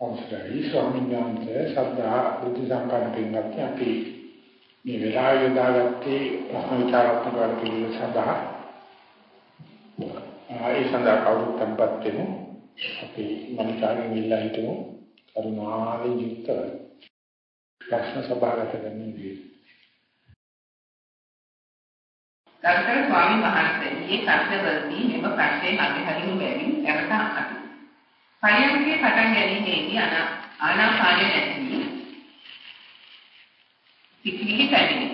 අවසරයි ස්වාමීන් වහන්සේ සද්ධා බුද්ධ සම්පන්න පින්වත්නි අපි මේ වෙලාව යොදාගත්තේ ප්‍රශ්න විචාරාත්මක වැඩ පිළිවෙල සඳහා. ඒ සඳහා කවුරුත් tempත් වෙමු. අපි මනිකාගෙන් ඉල්ලා හිටමු. කරුණාවෙන් යුක්තව ප්‍රශ්න සභාගත කරන්නේ ගරුතර ස්වාමීන් වහන්සේ මේ ප්‍රශ්නවලදී මෙම ප්‍රශ්නේ අධිහරිනු බැවින් එවත අහති. පරියන්කේ පටන් ගැනීමේදී ආනාපානය නැති පිටිවිලි පැමිණි.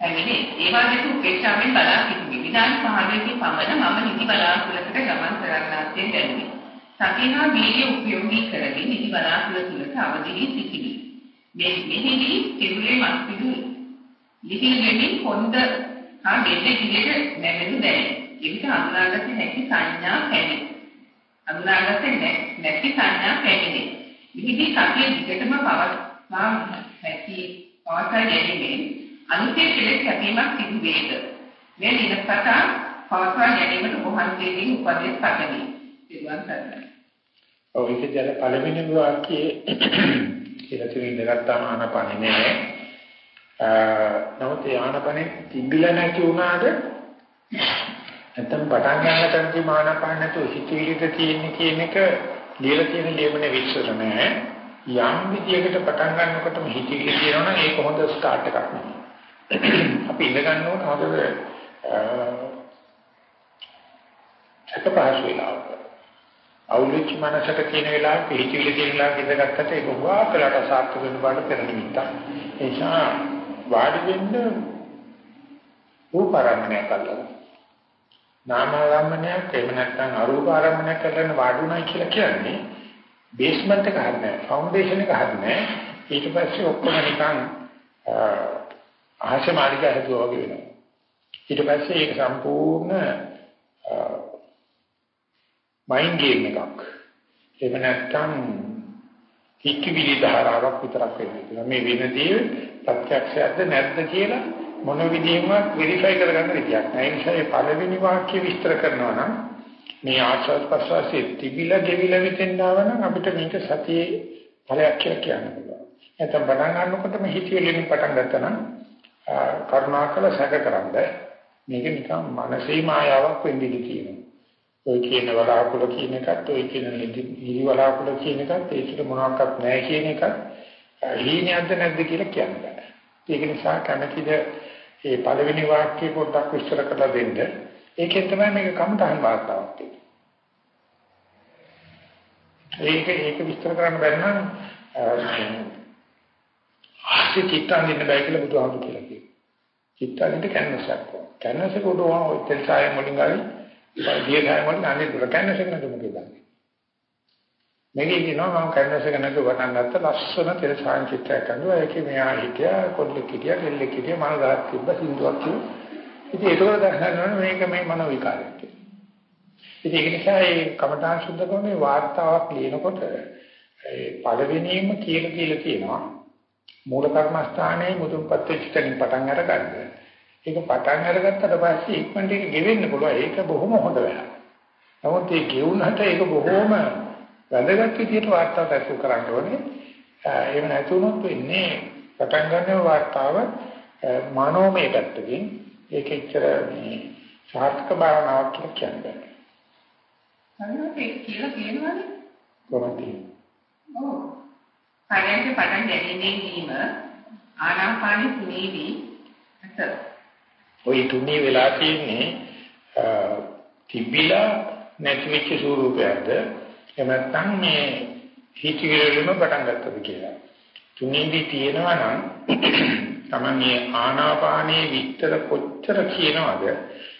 පැමිණි ඒ වගේම උපේක්ෂාවෙන් බලා සිටින විනාඩි 15කින් පමණ මම නිදි බලාකුලකට ගමන් කරන්නාසේ දැනුනි. සතිහා වීර්ය උපයෝගී කරගෙන නිදි බලාකුල තුලට අවදි වී සිටිනි. මේ මෙහිදී කෙරුලේ මස්පිඩු ලිහිල් ගෙමින් හොඳ හා දෙන්නේ විදිහට නැමෙනු දැනේ. ඒක අනුලාගත හැකි සංඥා පැමිණි. අනුලාගත නැති සංඥා පැමිණි. විහිදී සතිය දිගටම පවත්වා හැකි පවත්වා ගැනීමෙන් අනුකේ කෙලෙස් කැපීමක් සිදු වේද. මේ දිනපතා පවත්වා ගැනීමට මොහන්සේගෙන් උපදෙස් පතමි. සිදුවන් කරනවා. ඔව් ඒකද පළවෙනි වාක්‍යයේ කියලා තියෙන ඉඳගත්තාම ආනපනේ නෑ. නමුත් ඒ ආනපනේ තිබිලා නැති වුණාට නැත්තම් පටන් ගන්න තැනදී මානපාන නැතුව හිතවිලිද තියෙන්නේ කියන එක ලියලා තියෙන ලියමනේ විශ්සර නෑ. යම් විදියකට පටන් ගන්නකොටම හිතවිලි කියනවනම් ඒක හොඳ ස්ටාර්ට් එකක් නෙවෙයි. අපි ඉඳ ගන්නකොට හොඳට එක පහසු වෙලාවක අවුලුච්ච මනසට කියන වෙලාවට පිළිචිවිලි කියන වෙලාවට ඉඳගත්තට ඒක වාකලට සාර්ථක වෙන බාට පෙරනිමිත්ත. ඒ නිසා වාඩි වෙන්න රූපාරම්මණය කළා. නාමාරම්මණය එහෙම නැත්නම් අරූපාරම්මණය කරන වාඩුණයි කියලා කියන්නේ බේස්මන්ට් එක හරිනේ ෆවුන්ඩේෂන් එක හරිනේ ඊට පස්සේ ඔක්කොම නිකන් අහස මාලිකා හැදුවා වගේ වෙනවා. ඊට පස්සේ ඒක සම්පූර්ණ මයින්ඩ් ගේම් එකක්. එහෙම නැත්නම් හිතවිලි ධාරාවක් විතරක් වෙන්නේ. මේ වෙනදී ප්‍රත්‍යක්ෂයක්ද නැද්ද කියලා මොන විදියෙන්වත් වෙරිෆයි කරගන්න විදියක් නැහැ. ඒ නිසා මේ පළවෙනි වාක්‍ය විස්තර කරනවා නම් මේ ආශ්වාස ප්‍රශ්වාසයේ තිබිලා ගෙවිලා විතෙන්නවා නම් අපිට මේක සතියේ ඵලයක් කියලා කියන්න පුළුවන්. නැත්නම් පටන් ගන්නකොටම හිතවිලිෙන් පටන් ගත්තා නම් කරුණාකර සැකකරන්න මේක නිකන් මානසික මායාවක් වෙන්නේ තියෙනවා. ඔය කියන වලාකුල කියන එකත් ඔය කියන නිදි වලාකුල කියන එකත් ඒකට මොනවාක්වත් නැහැ කියන එකත් හීනයක්ද නැද්ද කියලා කියන්න බෑ. ඒක නිසා කැමැතිද මේ පළවෙනි වාක්‍යය පොඩ්ඩක් විස්තර කරලා දෙන්න. ඒකෙන් තමයි මේක කමතහන් වාර්තාවක් තියෙන්නේ. ඒක ඒක විස්තර කරන්න බැරි නම් ආසි චිත්තන් ඉන්න බෑ කියලා බුදුහාමුදුරු කියලා කියනවා. චිත්තන්ට කැන්වස් එකක්. කැන්වස් එක උඩ ඔය තෙල් සායම් වලින් ගාවි දියගාය වල අනේ දුර කැන්වස් එක නේද මොකද දන්නේ. මේකේ කියනවා මම කැන්වස් එක නැතුව පටන් ගත්ත ලස්සන තෙල් සායම් චිත්‍රයක් අඳුවා ඒකේ මෙහා හිටියා කොල්ලෙක් හිටියා කෙල්ලෙක් හිටියා මම ගාක් තිබ්බ සින්දුවක් කිව්වා. ඉතින් ඒක උඩ දැක්කම මේක මේ මනෝ විකාරයක් කියලා. ඉතින් ඒක නිසා මේ කමඨාන් සුද්ධ කරන වාර්තාවක් ලියනකොට ඒ පළවෙනිම කියලා කියලා තියෙනවා මූල කර්මස්ථානයේ මුදුන්පත් වෙච්ච තැනින් පටන් අරගන්න. ඒක පටන් අරගත්තට පස්සේ ඉක්මනට ඒක ගෙවෙන්න පුළුවන්. ඒක බොහොම හොඳ වැඩක්. නමුත් ඒ ගෙවුනහට ඒක බොහොම වැදගත් විදිහට වාර්තාවට ඇතුල් කරන්න ඕනේ. එහෙම නැතුනොත් වෙන්නේ පටන් ගන්න වාර්තාව මනෝමය පැත්තකින් ඒක එච්චර මේ සාර්ථක භාවනාවක් කියන්නේ. හරියට ඒක කියලා කියනවනේ. කොහොමද? ඔව්. හරියට පටන් ගැනීමේදීම ආනාපානෙ තුනීවි අත. ওই තුනී වෙලා තියෙන්නේ තිබිලා නැති වෙච්ච ස්වරූපයක්ද එහෙම නැත්නම් මේ හිතවිලිම පටන් ගත්තද කියලා. තුනීවි තියෙනවා නම් තමයි ආනාපානයේ විස්තර කොච්චර කියනවද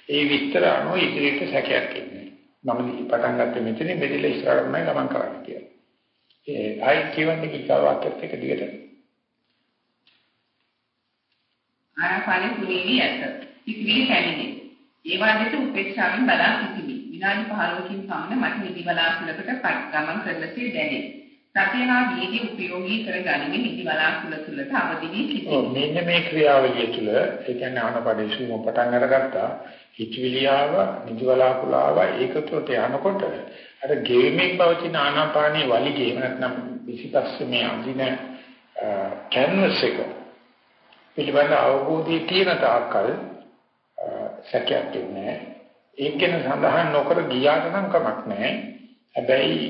ඒ විස්තර අනුව ඉදිරියට සැකයක් එන්නේ. මම පටන් ගත්තේ මෙතන මෙදිලා ඉස්සරහට මම ගමන් කරන්න කියලා. ඒ ආයි කියවන්නේ කිතාවක්වත් එක දිගට. ආනාපානෙ තුනීවි ඇත. ඉතිවිලි පැමිණේ. ඒ වාදයට උපේක්ෂාවෙන් බලා සිටිමි. විනාඩි 15කින් පමණ මට නිදි බලාකුලකට ගමන් කරලසේ දැනේ. සතියනා වීදී උපයෝගී කර ගනිමින් නිදි බලාකුල තුලට අවදි වී සිටිමි. මෙන්න මේ ක්‍රියාවලිය තුල ඒ කියන්නේ ආනපනේ සුම පටන් අරගත්තා. හිතවිලියාව නිදිවලාකුලාව ඒකතොට යනකොට අර ගෙවීමෙන් පවතින ආනාපානයේ වලිගේ නැත්නම් විසිපස්සේ මේ අඳින කැන්වස් එක පිළිබඳ අවබෝධය තියෙන තාක්කල් සැකයක් නැහැ. ඒක ගැන සඳහන් නොකර ගියාට නම් කමක් නැහැ. හැබැයි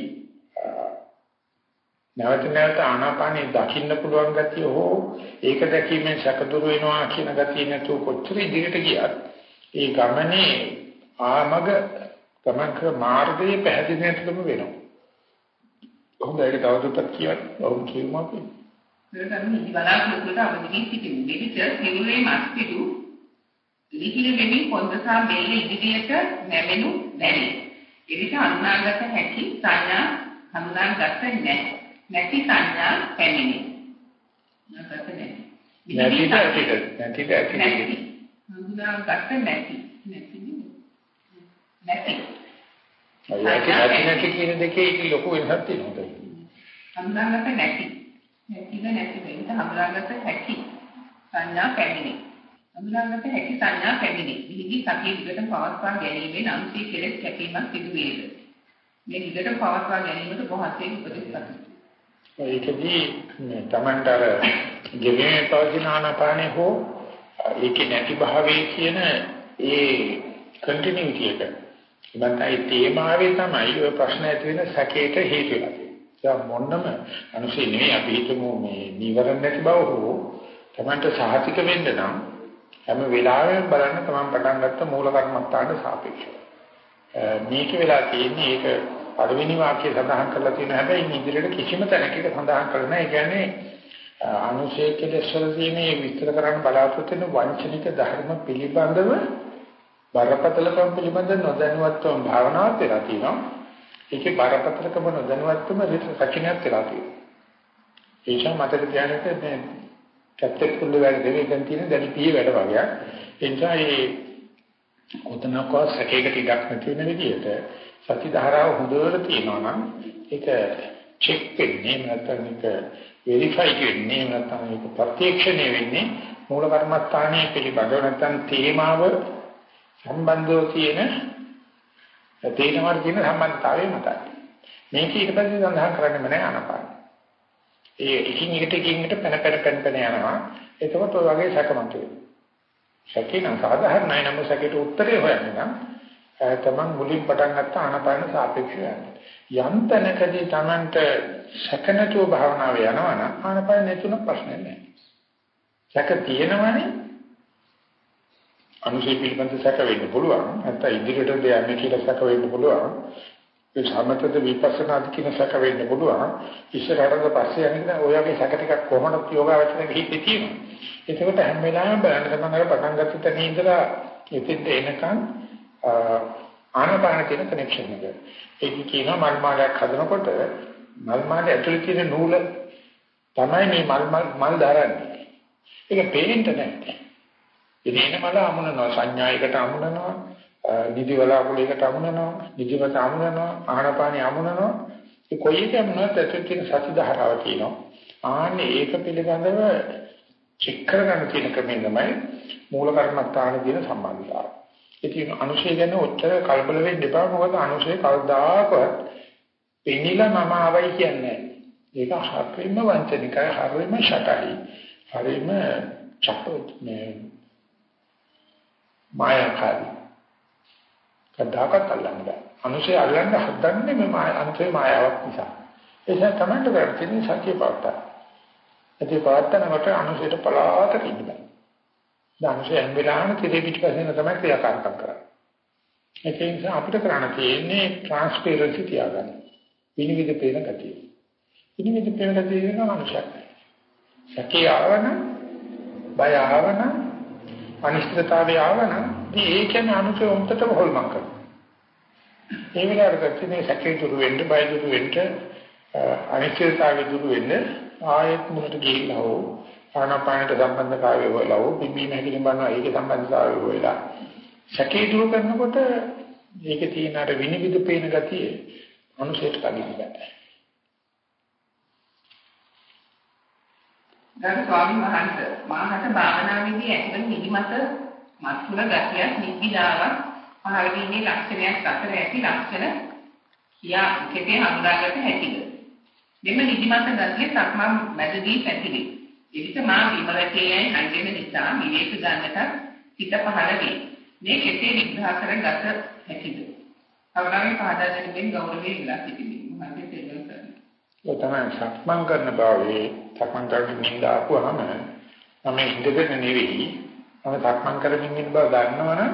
නැවත නැවත ආනාපානිය දකින්න පුළුවන් ගතිය හෝ ඒක දැකීමෙන් සැකදුරු වෙනවා කියන ගතිය නැතුව කොච්චර ඉදිරියට ගියත් ඒ ගමනේ ආමග ගමන්ක මාර්ගයේ පැහැදිලි නැතිකම වෙනවා. කොහොමද ඒක තවදුරටත් කියන්න? ඔව් කියමු අපි. ඒකනම් ඉති බලාපොරොත්තුට අවදිින් සිටිමු. මේ විතර සිරුරේ මස් ලිහිල් වෙමින් පොන්දසා බෙල්ල ඉදිරියට නැමෙනු නැරේ. එවිට අනුනාගත හැකි සංඥා හඳුනාගත නැහැ. නැති සංඥා පැමිණේ. නැගත නැහැ. නැතිද ඇතිද? නැතිද ඇතිද? හඳුනාගත නැති. නැති නැති. නැති නැති කියන දෙකේ ලොකු වෙනසක් තියෙනවා. හඳුනාගත නැති. නැතිද නැති වෙන්න හඳුනාගත හැකි සංඥා පැමිණේ. හඳුනාගත හැකි සංඥා පැමිණේ. විහිදී සතිය දිගට පවත්වා ගැනීමෙන් අන්ති කෙලෙස් කැපීමක් සිදු වේද. මේ දිගට පවත්වා ගැනීමට පොහොසේ උපදෙස් ලබනවා. ඒකදී තමන්ට අර ගෙවෙන පවතින ආනාපානේ හෝ ඒකේ නැති භාවයේ කියන ඒ කන්ටිනියුටි එක. ඉබන්තයි තේමාවේ තමයි ඔය ප්‍රශ්න ඇති වෙන සැකේට හේතු වෙන්නේ. දැන් මොන්නම අනුසෙ නෙවෙයි අපි හිතමු මේ නිවරණ නැති බව හෝ තමන්ට සාහිතික වෙන්න නම් හැම වෙලාවෙම බලන්න තමන් පටන් ගත්ත මූල කර්මස්ථානට සාපේක්ෂව. මේක වෙලා තියෙන්නේ ඒක පළවෙනි වාක්‍යය සඳහන් කරලා තියෙන හැබැයි ඉදිරියට කිසිම තැනක සඳහන් කරලා නැහැ. ඒ කියන්නේ අනුශේඛ දෙස්වලදී මේ විස්තර කරන්න බලාපොරොත්තු වෙන වංචනික ධර්ම පිළිබඳව බරපතලකම් පිළිබඳ නොදැනුවත්වම භාවනාවක් වෙලා තියෙනවා. ඒකේ බරපතලකම නොදැනුවත්වම රචනයක් වෙලා තියෙනවා. ඒ නිසා මතක තියාගන්න මේ කැප්ටන් කුල්ල වැඩ දෙකෙන් තියෙන දැඩි පිය වැඩ වගේක්. ඒ නිසා මේ කොතනක සැකයකට ඉඩක් නැති වෙන විදිහට සති ධාරාව හොඳට තියෙනවා නම් ඒක චෙක් වෙන්නේ නැත්නම් ඒක වෙරිෆයි වෙන්නේ නැත්නම් ඒක ප්‍රත්‍යක්ෂණය වෙන්නේ මූල කර්මස්ථානයේ පිළිබඳව නැත්නම් තේමාව සම්බන්ධව තියෙන තේමාවට තියෙන සම්බන්ධතාවය මතයි. මේක ඊට පස්සේ සඳහන් කරන්නේ නැහැ අනපාන. ඒ එකින් එකට එකින් එකට පැන පැන පැන පැන යනවා. එතකොට ඔය වගේ සැකමන්ත වෙනවා. සැකේ නම් සාධාරණයි නම් සැකේට උත්තරේ හොයන්න නම් තමන් මුලින් පටන් ගත්ත ආනපාන සාපේක්ෂව යම් තැනකදී තමන්ට සැකනතුව භාවනාව යනවා නම් ආනපාන නැතුන ප්‍රශ්නේ නැහැ. සැක තියෙනවනේ අනුශේ පිළිබඳ සැක වෙන්න පුළුවන්. නැත්නම් ඉදිරියට යන්නේ කියලා සැක වෙන්න පුළුවන්. ඒ සමතද විපස්සනාද කියන සැක වෙන්න පුළුවන්. ඉස්සරහට පස්සේ යන්නේ ඔය වගේ සැක ටිකක් කොහොමද යෝගාවචරයේ හිතේ තියෙනවා. ඒකකට හැම වෙලාවෙම බලන්න තමයි පටන් ගත්ත තැන ඉඳලා එතෙන්ට එනකන් ආනපාන කියන කනෙක්ෂන් එක. ඒක කියනවා මල් මාලයක් හදනකොට මල් මාලේ ඇතුලේ තියෙන නූල තමයි මේ මල් මල් දරන්නේ. ඒක පේන්නේ නැහැ. ඉතින් මල අමුණනවා සංඥායකට අමුණනවා නිදි වලාකුලයකට අමුණනවා නිදිමත අමුණනවා ආනපානිය අමුණනවා ඒ කොයි එකම නැත්නම් ඇතුලේ තියෙන සති ධාරාව තියෙනවා. ආන්නේ ඒක පිළිබඳව චෙක් කරගන්න තියෙන ක්‍රමය තමයි මූල කර්මස්ථාන කියන සම්බන්ධතාවය. ඉතින් අනුශය ගැන ඔච්චර කලබල වෙන්න එපා මොකද අනුශය කවදාකවත් පෙනිලා මම ආවයි කියන්නේ ඒක හරිම වංචනිකයි හරිම ෂටයි හරිම චප්පොත් මේ මායාකාරී කදාකත් අල්ලන්නේ අනුශය අල්ලන්න හදන්නේ මේ මාය අන්තේ මායාවක් නිසා ඒක තමයි කරන්නේ සත්‍ය පාත්තා ඒ පාත්තනකට අනුශයට පලාතක ඉන්න ධනුෂය හැම වෙලාවෙම තිරේ පිටිපස්සෙන් තමයි ක්‍රියාකාරකම් කරන්නේ. ඒක නිසා අපිට කරන්න තියෙන්නේ ට්‍රාන්ස්පරන්සි තියාගන්න. විනිවිද පේන ගතිය. විනිවිද පේන ගතිය වෙන මනුෂ්‍යයක්. සැකේ ආවන, බය ආවන, අනිශ්චිතතාවය ආවන, මේ කියන්නේ අනුසය උන්ටම හොල්මන් කරනවා. ඒ වෙලාවට මේ සැකේ දුරු වෙන්න, බය දුරු වෙන්න, අනිශ්චිතතාවය දුරු වෙන්න ආයෙත් මුලට ගිහිල්ලා හෝ ආනාපානට සම්බන්ධතාවය හොයලා ඕ බිම්බීම හැකිලිම බලනවා ඒකේ සම්බන්ධතාවය හොයලා සැකේ දුරු කරනකොට ඒකේ තියෙන අර විනිවිද පේන ගතිය අනුසයට කලින් බෑ. ගරු ස්වාමීන් වහන්සේ මාහට භාවනාවේදී ඇතිවන නිදිමත මත්තුල ගතියක් නිවිදාවක් පහළ වීමේ ලක්ෂණයක් අතර ඇති ලක්ෂණ කියා කෙටේ හඳුනාගත හැකිද? මෙම නිදිමත ගතිය සක්මන් මැදදී පැතිරේ එවිට මා විමලකේයයි හංගෙන නිසා විවේක ගන්නට හිත පහළ වේ. මේ කෙටේ විග්‍රහ කර ගත හැකිද? අවරාගේ පහදා දෙමින් ගෞරවයෙන් ඉල්ලා සිටිමි. මහත් තෙරුවන් ඒ තමයි සක්මන් කරන බවේ සක්මන් කරන නින්දාපුවාම මම ඉඳගෙන නෙවෙයි මම සක්මන් කරමින් ඉන්න බව දන්නවනම්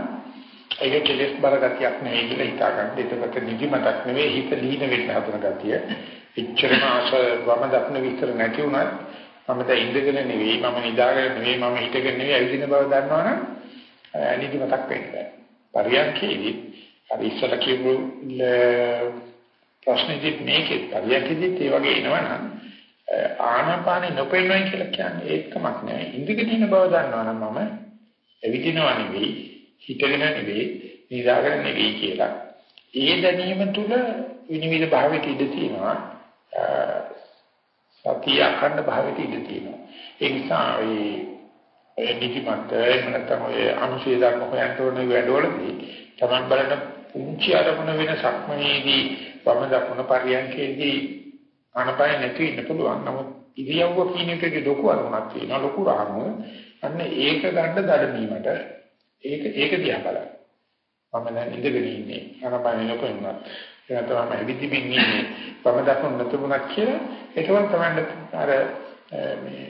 ඒක කෙලස් බර ගතියක් නෙවෙයි කියලා හිතා ගන්න. ඒකකට නිදිමතක් නෙවෙයි හිත දීන වෙන්න හදන ගතිය. එච්චරම ආස වම දක්න විතර නැති වුණත් මම දැන් ඉඳගෙන නෙවෙයි මම නිදාගෙන නෙවෙයි මම හිටගෙන නෙවෙයි ඇවිදින බව දන්නවනම් නිදිමතක් වෙන්නේ. පරියන්කේදී අර ඉස්සල කියපු ප්‍රශ්නේදී මේකේ පරියන්කේදී ඒ වගේ එනවනම් ආනාපානෙ නොපෙන්නයි කියලා කියන්නේ ඒකමක් නෙවෙයි. ඉඳගෙන ඉන්න බව දන්නවනම් මම එවිදිනවා නෙවෙයි, හිතගෙන නෙවෙයි, නිදාගෙන නෙවෙයි කියලා. ඒ දැනීම තුළ විනිවිද භාවයට ඉඩ තියෙනවා. සතිය අඛණ්ඩ භාවයට ඉඩ තියෙනවා. ඒ නිසා ඒ නිදිමත එහෙම නැත්නම් ඔය අනුශේ ධර්ම හොයන්න ඕන වැඩවලදී තමන් බලන පුංචි අරමුණ වෙන සක්මනේදී වම දකුණ පරියන්කේදී ආනපය නැති ඉන්න පුළුවන්. නමුත් ඉරියව්ව කියන එකේ ලොකු අරමුණක් තියෙනවා ලොකු රාමුව. අන්න ඒක ගන්න දඩමීමට ඒක ඒක දිහා බලන්න. මම දැන් ඉඳගෙන ඉන්නේ. ආනපය නොකෙන්නත්. ඒක තමයි ඇවිදින්මින් ඉන්නේ. වම දකුණ නැතුණක් කියලා ඒකවත් තමයි අර මේ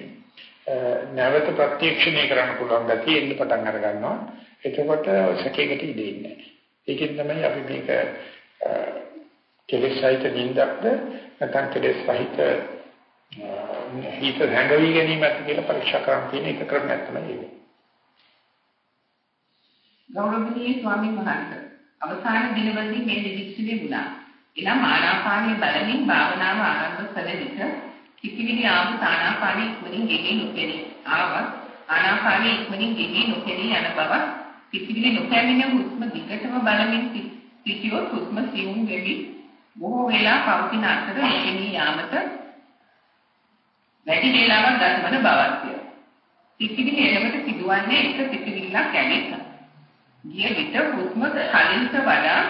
නැවත ප්‍රත්‍යක්ෂණය කරන්න පුළුවන් ගැතිය එන්න පටන් අර ගන්නවා. එතකොට සැකයකට ඉඳ ඉන්නේ. ඒකෙන් තමයි අපි මේක කෙලෙස් සහිත නින්දක්ද නැත්නම් කෙලෙස් සහිත හිත හැඟවි ගැනීමක් කියලා පරීක්ෂා කරන්න තියෙන එක ක්‍රමයක් තමයි ඒක. ගෞරවනීය ස්වාමීන් වහන්සේ අවසාන දිනවලදී මේ නිදික්ෂණේ වුණා. එනම් ආනාපානයේ බලමින් භාවනාව ආරම්භ කළ විට කිසිවිලි ආපු ආනාපානයේ ඉක්මනින් ගෙවි නොපෙනී ආවත් ආනාපානයේ ඉක්මනින් ගෙවි නොපෙනී යන බව කිසිවිලි නොපැමිණ හුස්ම දිගටම බලමින් සිටියොත් හුස්ම සියුම් වෙවි බොහෝ වෙලා පවතින අතර නොපෙනී යාමට වැඩි වේලාවක් ගතවන බවත්ය. සිතිවිලි එළවට සිදුවන්නේ එක සිතිවිල්ලක් ඇනෙක. ගිය විට හුස්ම කලින්ට වඩා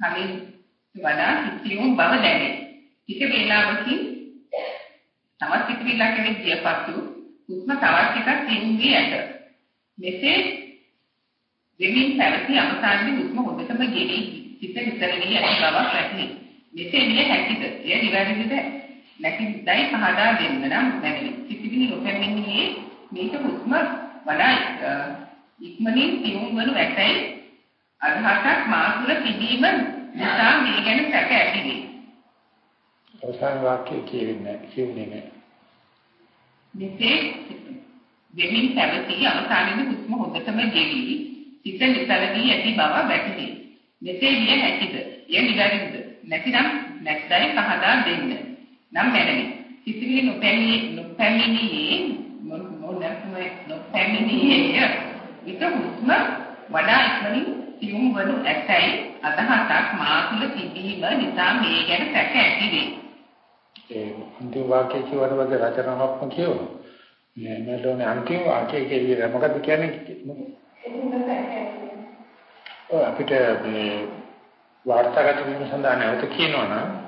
කලින් වඩා සිතියුම් බව දැනේ. ටික වේලාවකින් තවත් සිතිවිල්ලක් ඇනෙ ගිය පසු හුස්ම තවත් ටිකක් සියුම් වී ඇත. මෙසේ දෙමින් පැවති අවසානයේ හුස්ම හොඳටම ගෙවි සිත විතරණී ඇති බවක් ඇති. මෙසේ විය හැකිද? එය නිවැරදිද? නැතිදයි පහදා දෙන්න නම් නැමෙයි. සිතිවිලි නොපැමිණියේ මේක හුස්ම වඩා ඉක්මනින් තියුණු වනු ඇතැයි අදහසක් මා තුළ තිබීම නිසා මේ ගැන සැක ඇති වේ. අවසාන වාක්‍ය කියවෙන්නේ කියුනේ නෑ. මෙසේ දෙමින් පැවති අවසානයේ හුස්ම හොඳටම ගෙවි සිත නිසලදී ඇති බව වැටහේ. මෙසේ විය හැකිද? එය නිවැරදිද? නැතිනම් නැත්නම් පහදා දෙන්න. නම් මැනවි. සිතිවිලි නොපැමිණි නොපැමිණියේ මොනක්ම නොපැමිණියේ විත හුස්ම වඩා ඉක්මනින් සියුම් වනු ඇතැයි අදහසක් මා තුළ තිබීම නිසා මේ ගැන සැක ඇති වේ. ඒ අන්තිම වාක්‍යය කියවන වගේ රචනාත්මක කියවන. නෑ නේද අන්තිම වාක්‍යය කියන්නේ මොකද්ද කියන්නේ? අපිට මේ වාර්තාගත වීම සඳහා නැවත කියනවනම්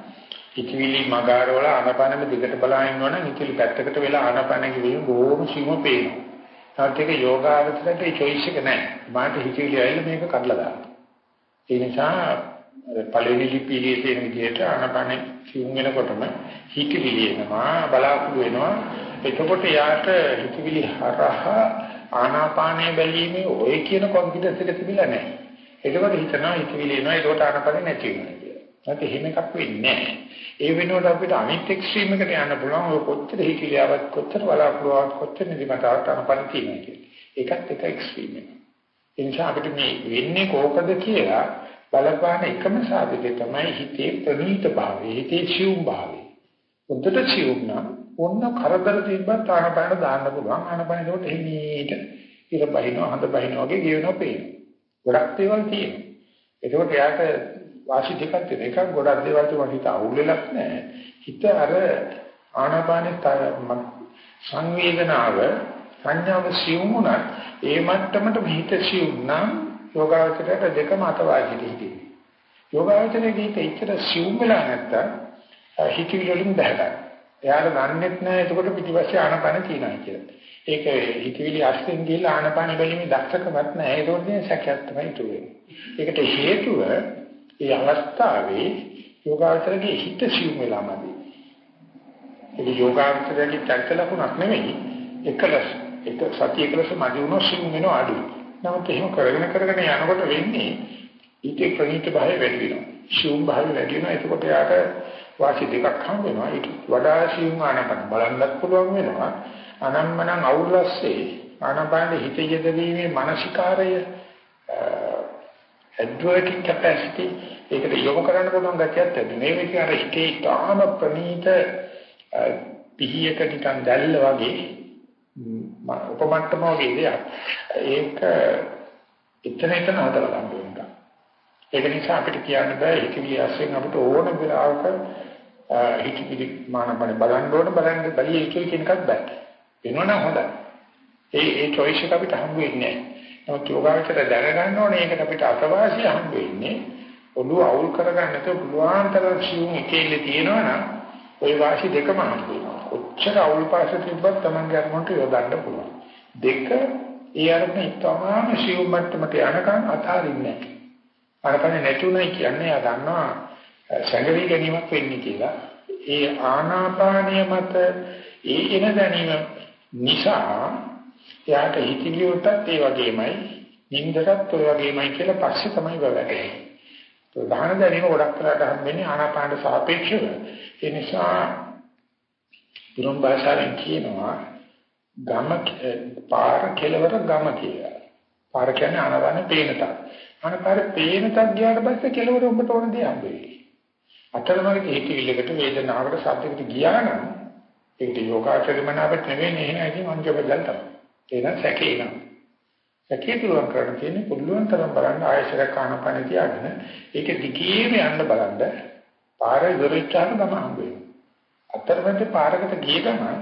ඉතිවිලි මගාරවල ආනපනෙම දිගට බලාගෙන ඉන්නවනම් ඉතිලි පැත්තකට වෙලා ආනපනෙ ගිහින් බොහොම සිම පේනවා. තාත් එක යෝගාවචරයට ඒ choice එක නැහැ. මාට හිතවිලි ඇවිල්ලා මේක කඩලා දානවා. ඒ නිසා පළවෙනි ලිපියේ තියෙන විදිහට ආනපනෙ සිම වෙනකොටම හිතවිලි එනවා බලාකුළු වෙනවා. එතකොට යාට හිතවිලි හරහා ආනාපානය බැලීමේ ඔය කියන කොන්ෆිඩන්ස් එක තිබිලා නැහැ. එතකොට හිතනවා හිතවිලි එනවා ඒකට ආනපනෙ නැති වෙනවා කියලා. නැත්නම් එහෙම එකක් වෙන්නේ නැහැ. ඒ වෙනුවට අපිට අනිත් එක්ස්ට්‍රීම් එකට යන්න පුළුවන් ඔය කොච්චර හිතවිලියාවක් කොච්චර බලාපොරොත්තුවක් කොච්චර නිදිමතාවක් ආනපනෙ තියෙනවා කියලා. ඒකත් එක එක්ස්ට්‍රීම් එක. ඒ නිසා අපිට මේ වෙන්නේ කොහොමද කියලා බලපාන එකම සාධකය තමයි හිතේ ප්‍රනීත භාවය, හිතේ සියුම් භාවය. උද්දට සියුම් නම් ඔන්න කරදර තිබ්බත් ආනපන දාන්න පුළුවන්. ආනපන ඒකට එන්නේට ඉර බහිනවා, හඳ බහිනවා වගේ ගෙවෙනවා පේනවා. ගොඩක් දේවල් තියෙනවා. ඒකෝට යාට වාසි දෙකක් තියෙනවා. එකක් ගොඩක් දේවල් තියෙනවා හිත අවුල් වෙලක් නැහැ. හිත අර ආනාපානේ සංවේදනාව සංඥාව සියුම් වුණත් ඒ මට්ටමට හිත සියුම් නම් යෝගාවචරයට දෙකම අතවාසිට හිතේ. යෝගාවචරයේ හිත ඉච්ඡර සියුම් වෙලා නැත්තම් හිතවිලි වලින් බහලා. එයාට දන්නේත් නැහැ එතකොට පිටිපස්සේ ආනපන තියනවා කියලා. ඒක හිතවිලි අස්තෙන් ගිහලා ආනපන බැලීමේ දක්ෂකමක් නැහැ. ඒකෝනේ සැකයක් තමයි තුනේ. ඒකට හේතුව ඒ අවස්ථාවේ යෝගාවචරයේ හිත සිව් වෙලාමදී. ඒක යෝගාවචරයේ චරිත ලකුණක් නෙමෙයි. එකලස් එක සතිය එකලස් මදි වුණොත් සිව් වෙනවා අඩු. නමුත් එහෙම කරගෙන කරගෙන යනකොට වෙන්නේ ඊට ප්‍රණීත භාවය වැඩි වෙනවා. සිව් භාවය වැඩි වෙනවා. එතකොට යාට වාසි දෙකක් හම් වෙනවා. ඊට වඩා සිව් ආනපන බලන්නත් පුළුවන් වෙනවා. අනම්මනම් අවුල්ස්සේ ආනපන හිත යෙදවීමේ මානසිකාරය ඇඩ්වර්ටිං කැපැසිටි ඒකට යොමු කරන්න පුළුවන් ගැටියක් තියෙනවා. මේ විදිහ අර හිතේ තාම ප්‍රනීත පිහියක නිකන් දැල්ල වගේ උපමට්ටම වගේ දෙයක්. ඒක එතන එතන හදලා ගන්න ඕන. ඒක නිසා අපිට කියන්න බෑ හිතවිලි අස්සෙන් අපිට ඕන වෙලාවක හිතවිලි මානපණ බලන්න ඕන බලන්න බලිය යුතුයි කියන එකක් බෑ. වෙනවනම් හොඳයි. ඒ ඒ choice එක අපිට හම්බ වෙන්නේ නැහැ. නමුත් යෝගාවචර දැනගන්න ඕනේ ඒකට අපිට අතවාසිය හම්බ වෙන්නේ ඔළුව අවුල් කරගන්න නැතුව පුළුවන් තරම් සිවුම් එකෙල්ල තියෙනවා නම් ওই වාසි දෙකම හම්බ වෙනවා. ඔච්චර අවුල් පාස තිබ්බත් Taman ගන්නකොට යොදන්න පුළුවන්. දෙක ඒ අරමුණ ඉතාම සිවුම් මට්ටමට යනකම් අතාරින්නේ නැහැ. අරකනේ නැතුණයි කියන්නේ ආ දන්නවා සංගවි ගැනීමක් වෙන්නේ කියලා. ඒ ආනාපානිය මත ඒ එන දැනීම නිසා එයාට හිතිලි උටත් ඒ වගේමයි නින්දටත් ඔය වගේමයි කියලා පස්සේ තමයි වැටෙන්නේ. ප්‍රධාන දැනීම ගොඩක් කරලා හම්බෙන්නේ ආනාපානට සාපේක්ෂව. ඒ නිසා පුරුම් භාෂාවෙන් කියනවා ගම පාර කෙලවර ගම කියලා. පාර කියන්නේ ආනාපාන පේනතක්. ආනාපාන පේනතක් ගියාට පස්සේ කෙලවර ඔබට ඕන දේ හම්බෙන්නේ. අතරමඟ හිතවිල්ලකට වේදනාවකට සද්දයකට ගියා නම් ඒකට යෝගාචරමනාවට නෙවෙයි නේ නේද මං කියපදල් තමයි. එහෙනම් සැකේ නම් සැකේ දුරම් කරන්න තියෙන්නේ පුළුවන් තරම් බලන්න ආයශර කාණපණ තියාගෙන ඒක දිගේම යන්න බලන්න පාර ඉවරච්චාම ගම හම්බ වෙනවා. අතරමැද පාරකට ගිය ගමන්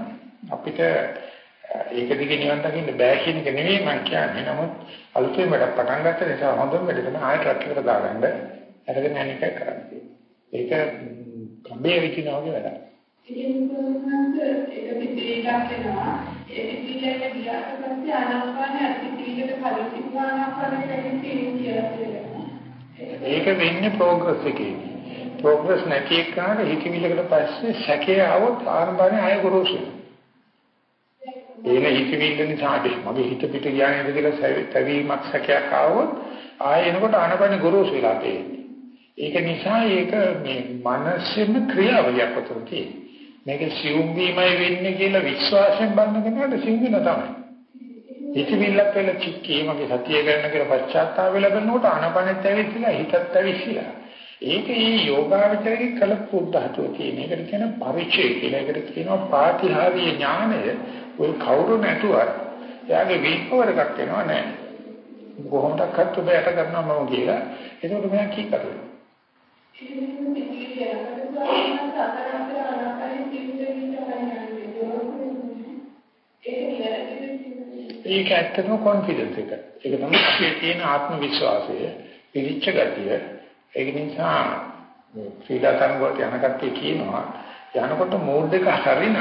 අපිට ඒක දිගේ නිවන් දකින්න බෑ කියන එක නෙවෙයි මම කියන්නේ. නමුත් අලුතෙන් වැඩ පටන් ගත්ත නිසා හොඳම වැඩ තමයි ආයෙ ට්‍රක් එකට දාගන්න අරගෙන යන එක කරන්නේ. ඒක කම්බේ විචිනා වගේ වැඩක්. ඉතින් උපසංහස එක පිටියක් එනවා ඒ පිටියට ගියාට පස්සේ ආනාපානය පිටියකට කලින් තිබුණ ආනාපානයට ඇවිත් කියලා ඒක වෙන්නේ ප්‍රෝග්‍රස් එකේදී ප්‍රෝග්‍රස් නැති එකට හිතවිල්ලකට පස්සේ සැකේ આવොත් ආනාපානය ආය ගොරෝසු. එන හිතවිල්ල නිසා මගේ හිත පිට ගියා නේද කියලා තැවීමක් සැකයක් ආවොත් ආය එනකොට ආනාපානය ගොරෝසු වෙලා තියෙන්නේ. ඒක නිසා ඒක මේ මනසෙම ක්‍රියාවලියක් වතුර තියෙනවා මේක සිවුම් වීමයි වෙන්නේ කියලා විශ්වාසයෙන් බලන කෙනාට සිංහින තමයි. හිතවිල්ලක් වෙන චික්කේ මගේ සතිය ගන්න කියලා පශ්චාත්තාප වෙලා කරනකොට අනපනෙත් ඇවිස්සලා හිතත් ඇවිස්සලා. ඒක ඒ යෝගාවචරයේ කළ පුද්ධහතුව තියෙන. ඒකට කියන පරිචය කියලා. ඒකට කියනවා පාටිහාරීය ඥානය. ඔය කවුරු නැතුවත් එයාගේ විල්පවර එකක් වෙනවා නෑ. කොහොමදක්වත් ඔබ යට කරනවා මම කියලා. ඒකට මෙයා කී කරන්නේ. ඒක ඇත්තටම කොන්ෆිඩන්ස් එක. ඒක තමයි අපේ තියෙන ආත්ම විශ්වාසය, පිළිච්ච ගතිය. ඒක නිසා ක්‍රීඩා තරඟ වලට යන කට්ටිය කියනවා යනකොට මෝඩ් එක හරිනම්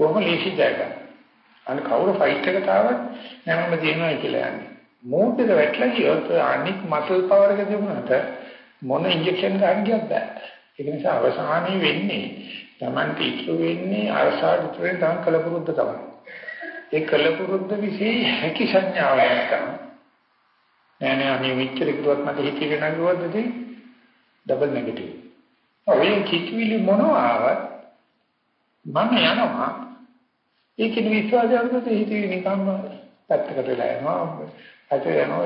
කොහොම ලේසි ජයගන්න. අනික කවුරු ෆයිට් එකට ආවත් නැමම දිනනවා කියලා යන්නේ. මෝඩ් එක වැටලා ගියොත් අනික් මසල් පවර් එක තිබුණාට මොන ඉන්ජෙක්ෂන් ගන්න ගියත් බෑ. ඒක නිසා අවසානයේ වෙන්නේ Tamante ඉතුරු වෙන්නේ අරසාවට ඉතුරු වෙන තම කලපුරුද්ද තමයි. ඒ කලපුරුද්ද વિશે හැකි සංඥාව නැත්තම් නෑ නෑ අනේ මෙච්චර කිව්වත් මට හිතේ නැගුවද දෙයි ඩබල් නෙගටිව්. ඔය කිච්විලි මොනවාවත් මම යනවා ඒකේ විශ්වාසය අරගෙන හිතේ නිකම්ම පැත්තකට වෙලා යනවා. අත යනවා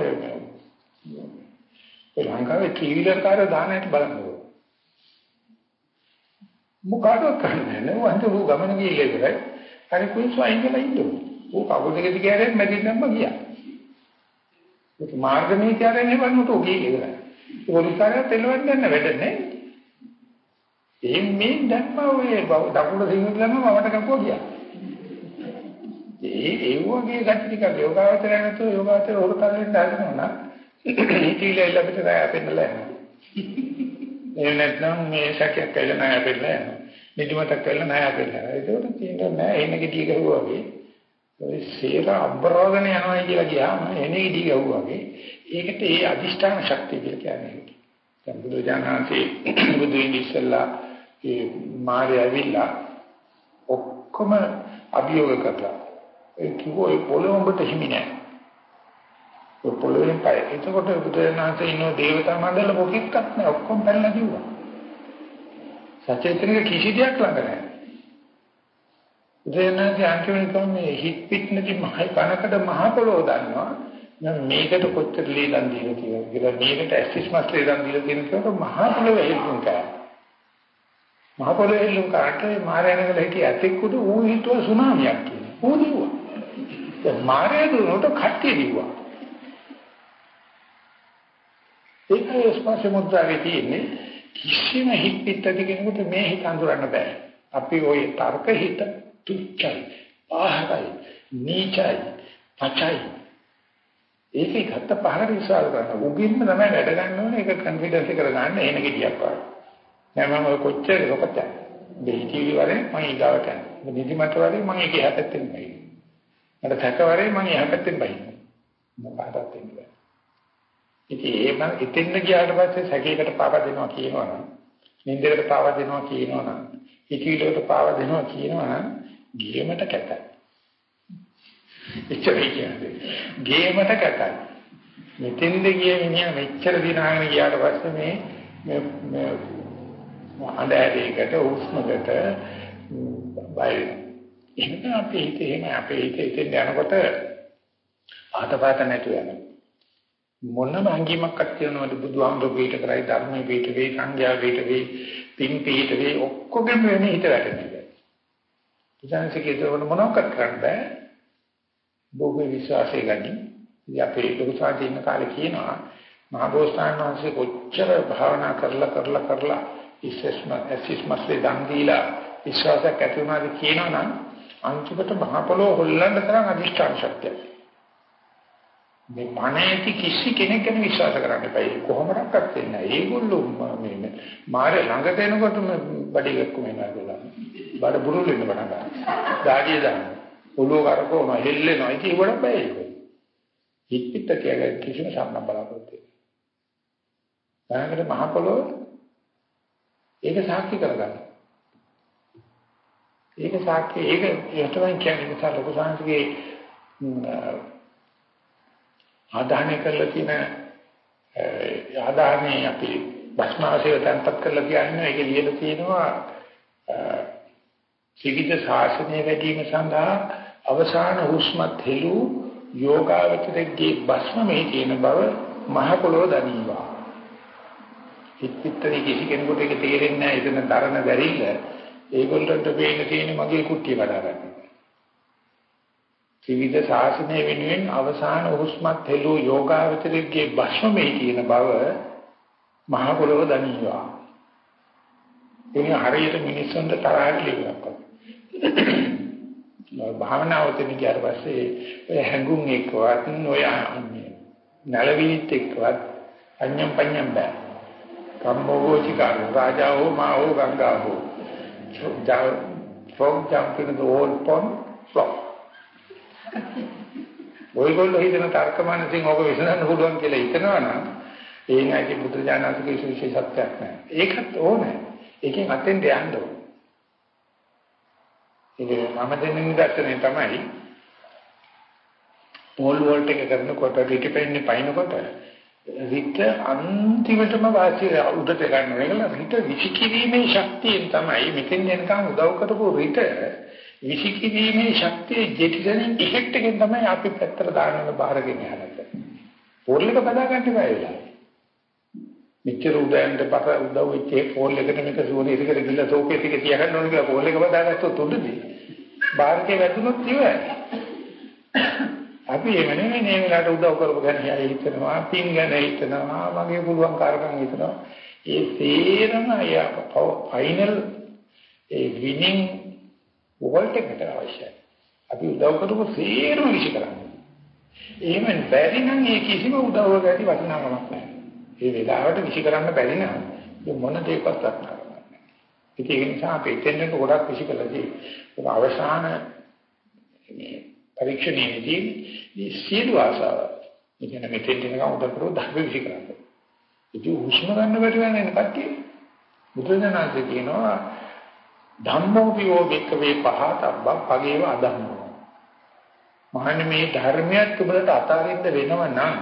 ඒ ලංකාවේ ත්‍රිවිධ කාර්ය දානයට බලන්න මොකටද කරන්නේ නෑ වන්ද ඌ ගමන ගියේ ඉවරයි හරි කුයිස් වයින් කියලා ඉන්නු ඌ කවුද දෙකද කියන්නේ මැදින්නම් ගියා. ඒක මාර්ග නීතියෙන් නෙවෙන්නට ඌ ගියේ ඉවරයි පොලිසාරය තෙලවන්නේ නැහැ වැඩ නැහැ ඒ මේ දැම්ම ඔය දකුණ සිංහලම මවට කපුවා ගියා. ඒ ඒ වගේ ගැටි ටික යෝගාවචරය නැතුව යෝගාවචර හොරතල් වෙන්න හදනවා නම් ඉතිල අපිට රැය පෙන්නලා යනවා. එහෙම නැත්නම් මේ සැකයක් කියලා නෑ අපෙල්ලා යනවා. නිදිමතක් කියලා නෑ අපෙල්ලා. ඒකට තියෙන්නේ නෑ එන්නේ ගිය ගහුවා වගේ. ඔය සේර අබ්බරෝගන යනවා කියලා ගියාම එන්නේ ගිය ගහුවා වගේ. ඒකට ඒ අදිෂ්ඨාන ශක්තිය කියලා කියන්නේ. දැන් බුදුජානනාංශේ බුදු ඉනිස්සලා ඒ මාර්ය ඇවිල්ලා ඔක්කොම අභියෝග කරලා ඒ කිව්වෝ ඒ පොළොඹට හිමි නෑ. ඔය පොළොවෙන් පය. එතකොට බුදුරජාණන්සේ ඉන්න දේවතා මණ්ඩල මොකෙක්වත් නෑ ඔක්කොම පැනලා කිව්වා. සචේතනික කිසි දෙයක් ළඟ නෑ. බුදුරජාණන්සේ අන්තිමට මේ හිත් පිට නැති මහයි කනකට මහ පොළොව දන්නවා. නම් මේකට කොච්චර ලීලන් දීලා කියලා. කියලා මේකට ඇසිස් මස් ලීලන් දීලා කියන කෙනාට මහ පොළොව හෙල්ලුම් කරා. මහ පොළොව හෙල්ලුම් කරාට මාරයන්ගල හිටිය ඇතෙක් උඩ ඌ හිතුව සුනාමියක් කියලා. ඌ දිව්වා. දැන් මාරය දුන්නට කට්ටිය දිව්වා. ඒකේ ස්පර්ශ මුද්‍රාවේ තියෙන්නේ කිසිම හිත් පිටති කෙනෙකුට මේ හිත අඳුරන්න බෑ. අපි ওই තර්ක හිත තුච්චයි, ආහරයි, නීචයි, පචයි. ඒකේ ගත්ත පහර විශ්වාස කරන උගින්ම තමයි වැඩ ගන්න ඕනේ ඒක කන්ෆිඩන්ස් එක කරගන්න එන ගෙඩියක් වගේ. දැන් මම ඔය කොච්චර ලොකද දෙහිතිවි වරේ මම ඊගාවට යනවා. නිදිමත වරේ මම ඒක හැපෙත්තෙන් බයි. මට තක වරේ මම යහපැත්තෙන් බයි. මොකටද දෙන්නේ? ඉතින් ඒ මම ඉතින් ගියාට පස්සේ සැකයකට පාව දෙනවා කියනවනම් නින්දකට පාව දෙනවා කියනවනම් ඉතිවිලකට පාව දෙනවා කියනවනම් ගේමට කැතයි. එච්චරයි කියන්නේ. ගේමට කැතයි. මෙතෙන්ද ගිය මිනිහා මෙච්චර දිනාගෙන ගියාට පස්සේ මේ මේ අඳුරේකට උස්මකට බය එහෙනම් අපේ හිතේ එහෙම අපේ හිතේ ඉතින් යනකොට ආතපත නැතුව යනවා. මොනම අංගීමක්වත් කියනවද බුදුහාමුදුරු පිට කරයි ධර්මයේ පිට වේ සංඥා පිට වේ පින් පිට වේ ඔක්කොගෙම වෙන්නේ හිත වැටෙනවා. ඉතින්සකේ දවන මොනවක්වත් කරන්න බෑ. බොහෝ විශ්වාසය ගනි. ඉතින් අපේ ලොකුසාදී ඉන්න කාලේ කියනවා මහබෝසතාණන් වහන්සේ කොච්චර භාවනා කරලා කරලා කරලා ඉස්සෙස්ම ඇසිස්මස්ලේ දන් දීලා විශ්වාසයක් ඇති වුණාද කියනවනම් අන්තිමට මහ පොළොව හොල්ලන්න තරම් අධිෂ්ඨාන ශක්තියක්. මේ පණේති කිසි කෙනෙක් ගැන විශ්වාස කරන්න බෑ. කොහොමඩක්වත් වෙන්නේ නැහැ. ඒගොල්ලෝ මේ මාරේ ළඟට එනකොටම බඩ එකක්ම එනවා කියලා. බඩ බුරුල් වෙන්න පටන් ගන්නවා. ඩාඩිය දාන්න. ඔළුව කරකවන හෙල්ලෙනවා. ඉතින් ඒවට බෑ ඒක. හිත පිට කියලා කිසිම සම්බන්ධ බලාපොරොත්තු වෙන්නේ. ළඟට මහ පොළොව ඒක සාක්ෂි කරගන්න. ඒක සාක්ෂි ඒක යටවෙන් කියන්නේ නිසා ලොකු සංස්කෘතියේ ආදාහනය කරලා තියෙන ආදාහනේ අපි භස්මාසය තැන්පත් කරලා කියන්නේ ඒක ලියලා තියෙනවා ත්‍රිවිධ ශාසනය වැඩිම සඳහා අවසාන හුස්මත් හෙළු යෝගාවචරයේ භස්ම මේ තියෙන බව මහ පොළොව දනීවා හිතපිටරි කිසි කෙනෙකුට ඒක තේරෙන්නේ නැහැ. එතන දරන බැරිල්ල ඒගොල්ලන්ට පේන තියෙන මගේ කුට්ටිය වඩා ගන්න ත්‍රිවිධ ශාසනය වෙනුවෙන් අවසාන උස්මත් හෙළු යෝගාවචරයේ භස්මේ කියන බව මහ පොළොව දනිනවා. එනික හරියට මිනිස්සුන්ට තරහට ලියුණා. භාවනාවට ගියාට පස්සේ ඔය හැඟුම් එක්කවත් ඔය නලවිලිත් එක්කවත් අඤ්ඤම් පඤ්ඤම් බෑ. කම්මෝචිකා රාජාවෝ මාවෝ ගංගාවෝ. Frog jump into the old pond, flop. ඔයගොල්ලෝ හිතන තර්කමනසින් ඕක විසඳන්න පුළුවන් කියලා හිතනවනම් ඒන් ඇයි බුදුරජාණන්සේගේ විශේෂත්වයක් නැහැ. ඒකත් ඕනේ. ඒකෙන් අතෙන් යන්න ඕනේ. ඉතින් මම දෙන්නේ නිදර්ශනය තමයි පෝල් වෝල්ට් එක කරනකොට පිටිපෙන්නේ පයින්නකොට රිට අන්තිමටම වාසිය උඩට ගන්න වෙනවා. රිට විසිකිරීමේ ශක්තියෙන් තමයි මෙතෙන් යනකම් උදව් කරපු රිට විසිකිරීමේ ශක්තිය ජෙටිසනින් ඉෆෙක්ට් එකෙන් තමයි අපි පැත්තට දානවල බාරගෙන යන්නේ. පොල් එක බදා ගන්න බෑ මෙච්චර උදයන්ට පස උදව් වෙච්ච පොල් එකට මේක සුවනේ ඉතිකර ගිහලා සෝකේ ටික තියාගන්න ඕන කියලා පොල් එක බදාගත්තොත් උඩදී බාරකේ වැදුනොත් ඉවරයි. අපි එහෙම නෙමෙයි මේ වෙලාවට උදව් කරපු ගැන හිතනවා, පින් ගැන හිතනවා, මගේ පුළුවන් කාර්කම් හිතනවා. ඒ තේරම අය ෆයිනල් ඒ විනින් වෝල්ට් එකට අවශ්‍යයි. අපි උදව් කරපු සේරම විශ්ි කරන්නේ. එහෙම බැරි නම් ඒ කිසිම උදව්වක ඇති වටිනාකමක් නැහැ. ඒ වෙලාවට විශ්ි කරන්න බැරි නම් මොන දෙයක්වත් වටිනාකමක් නැහැ. ඒක නිසා අපි එතෙන්ට ගොඩක් විශ්ි කළදී අවසාන මේ පරීක්ෂණයේදී මේ සියලු ආසාව ඉතින් මෙතෙන් දෙනකම් උදව් කරෝ ධර්ම විශ්ි කරන්නේ. ඉතින් හුස්ම ගන්න බැරි වෙන කට්ටිය. බුදුදහමේ කියනවා ධම්මෝ පියෝ බික්කවේ පහතබ්බ පගේව අදම්මෝ මහන්නේ මේ ධර්මයක් ඔබට අතාරින්න වෙනව නම්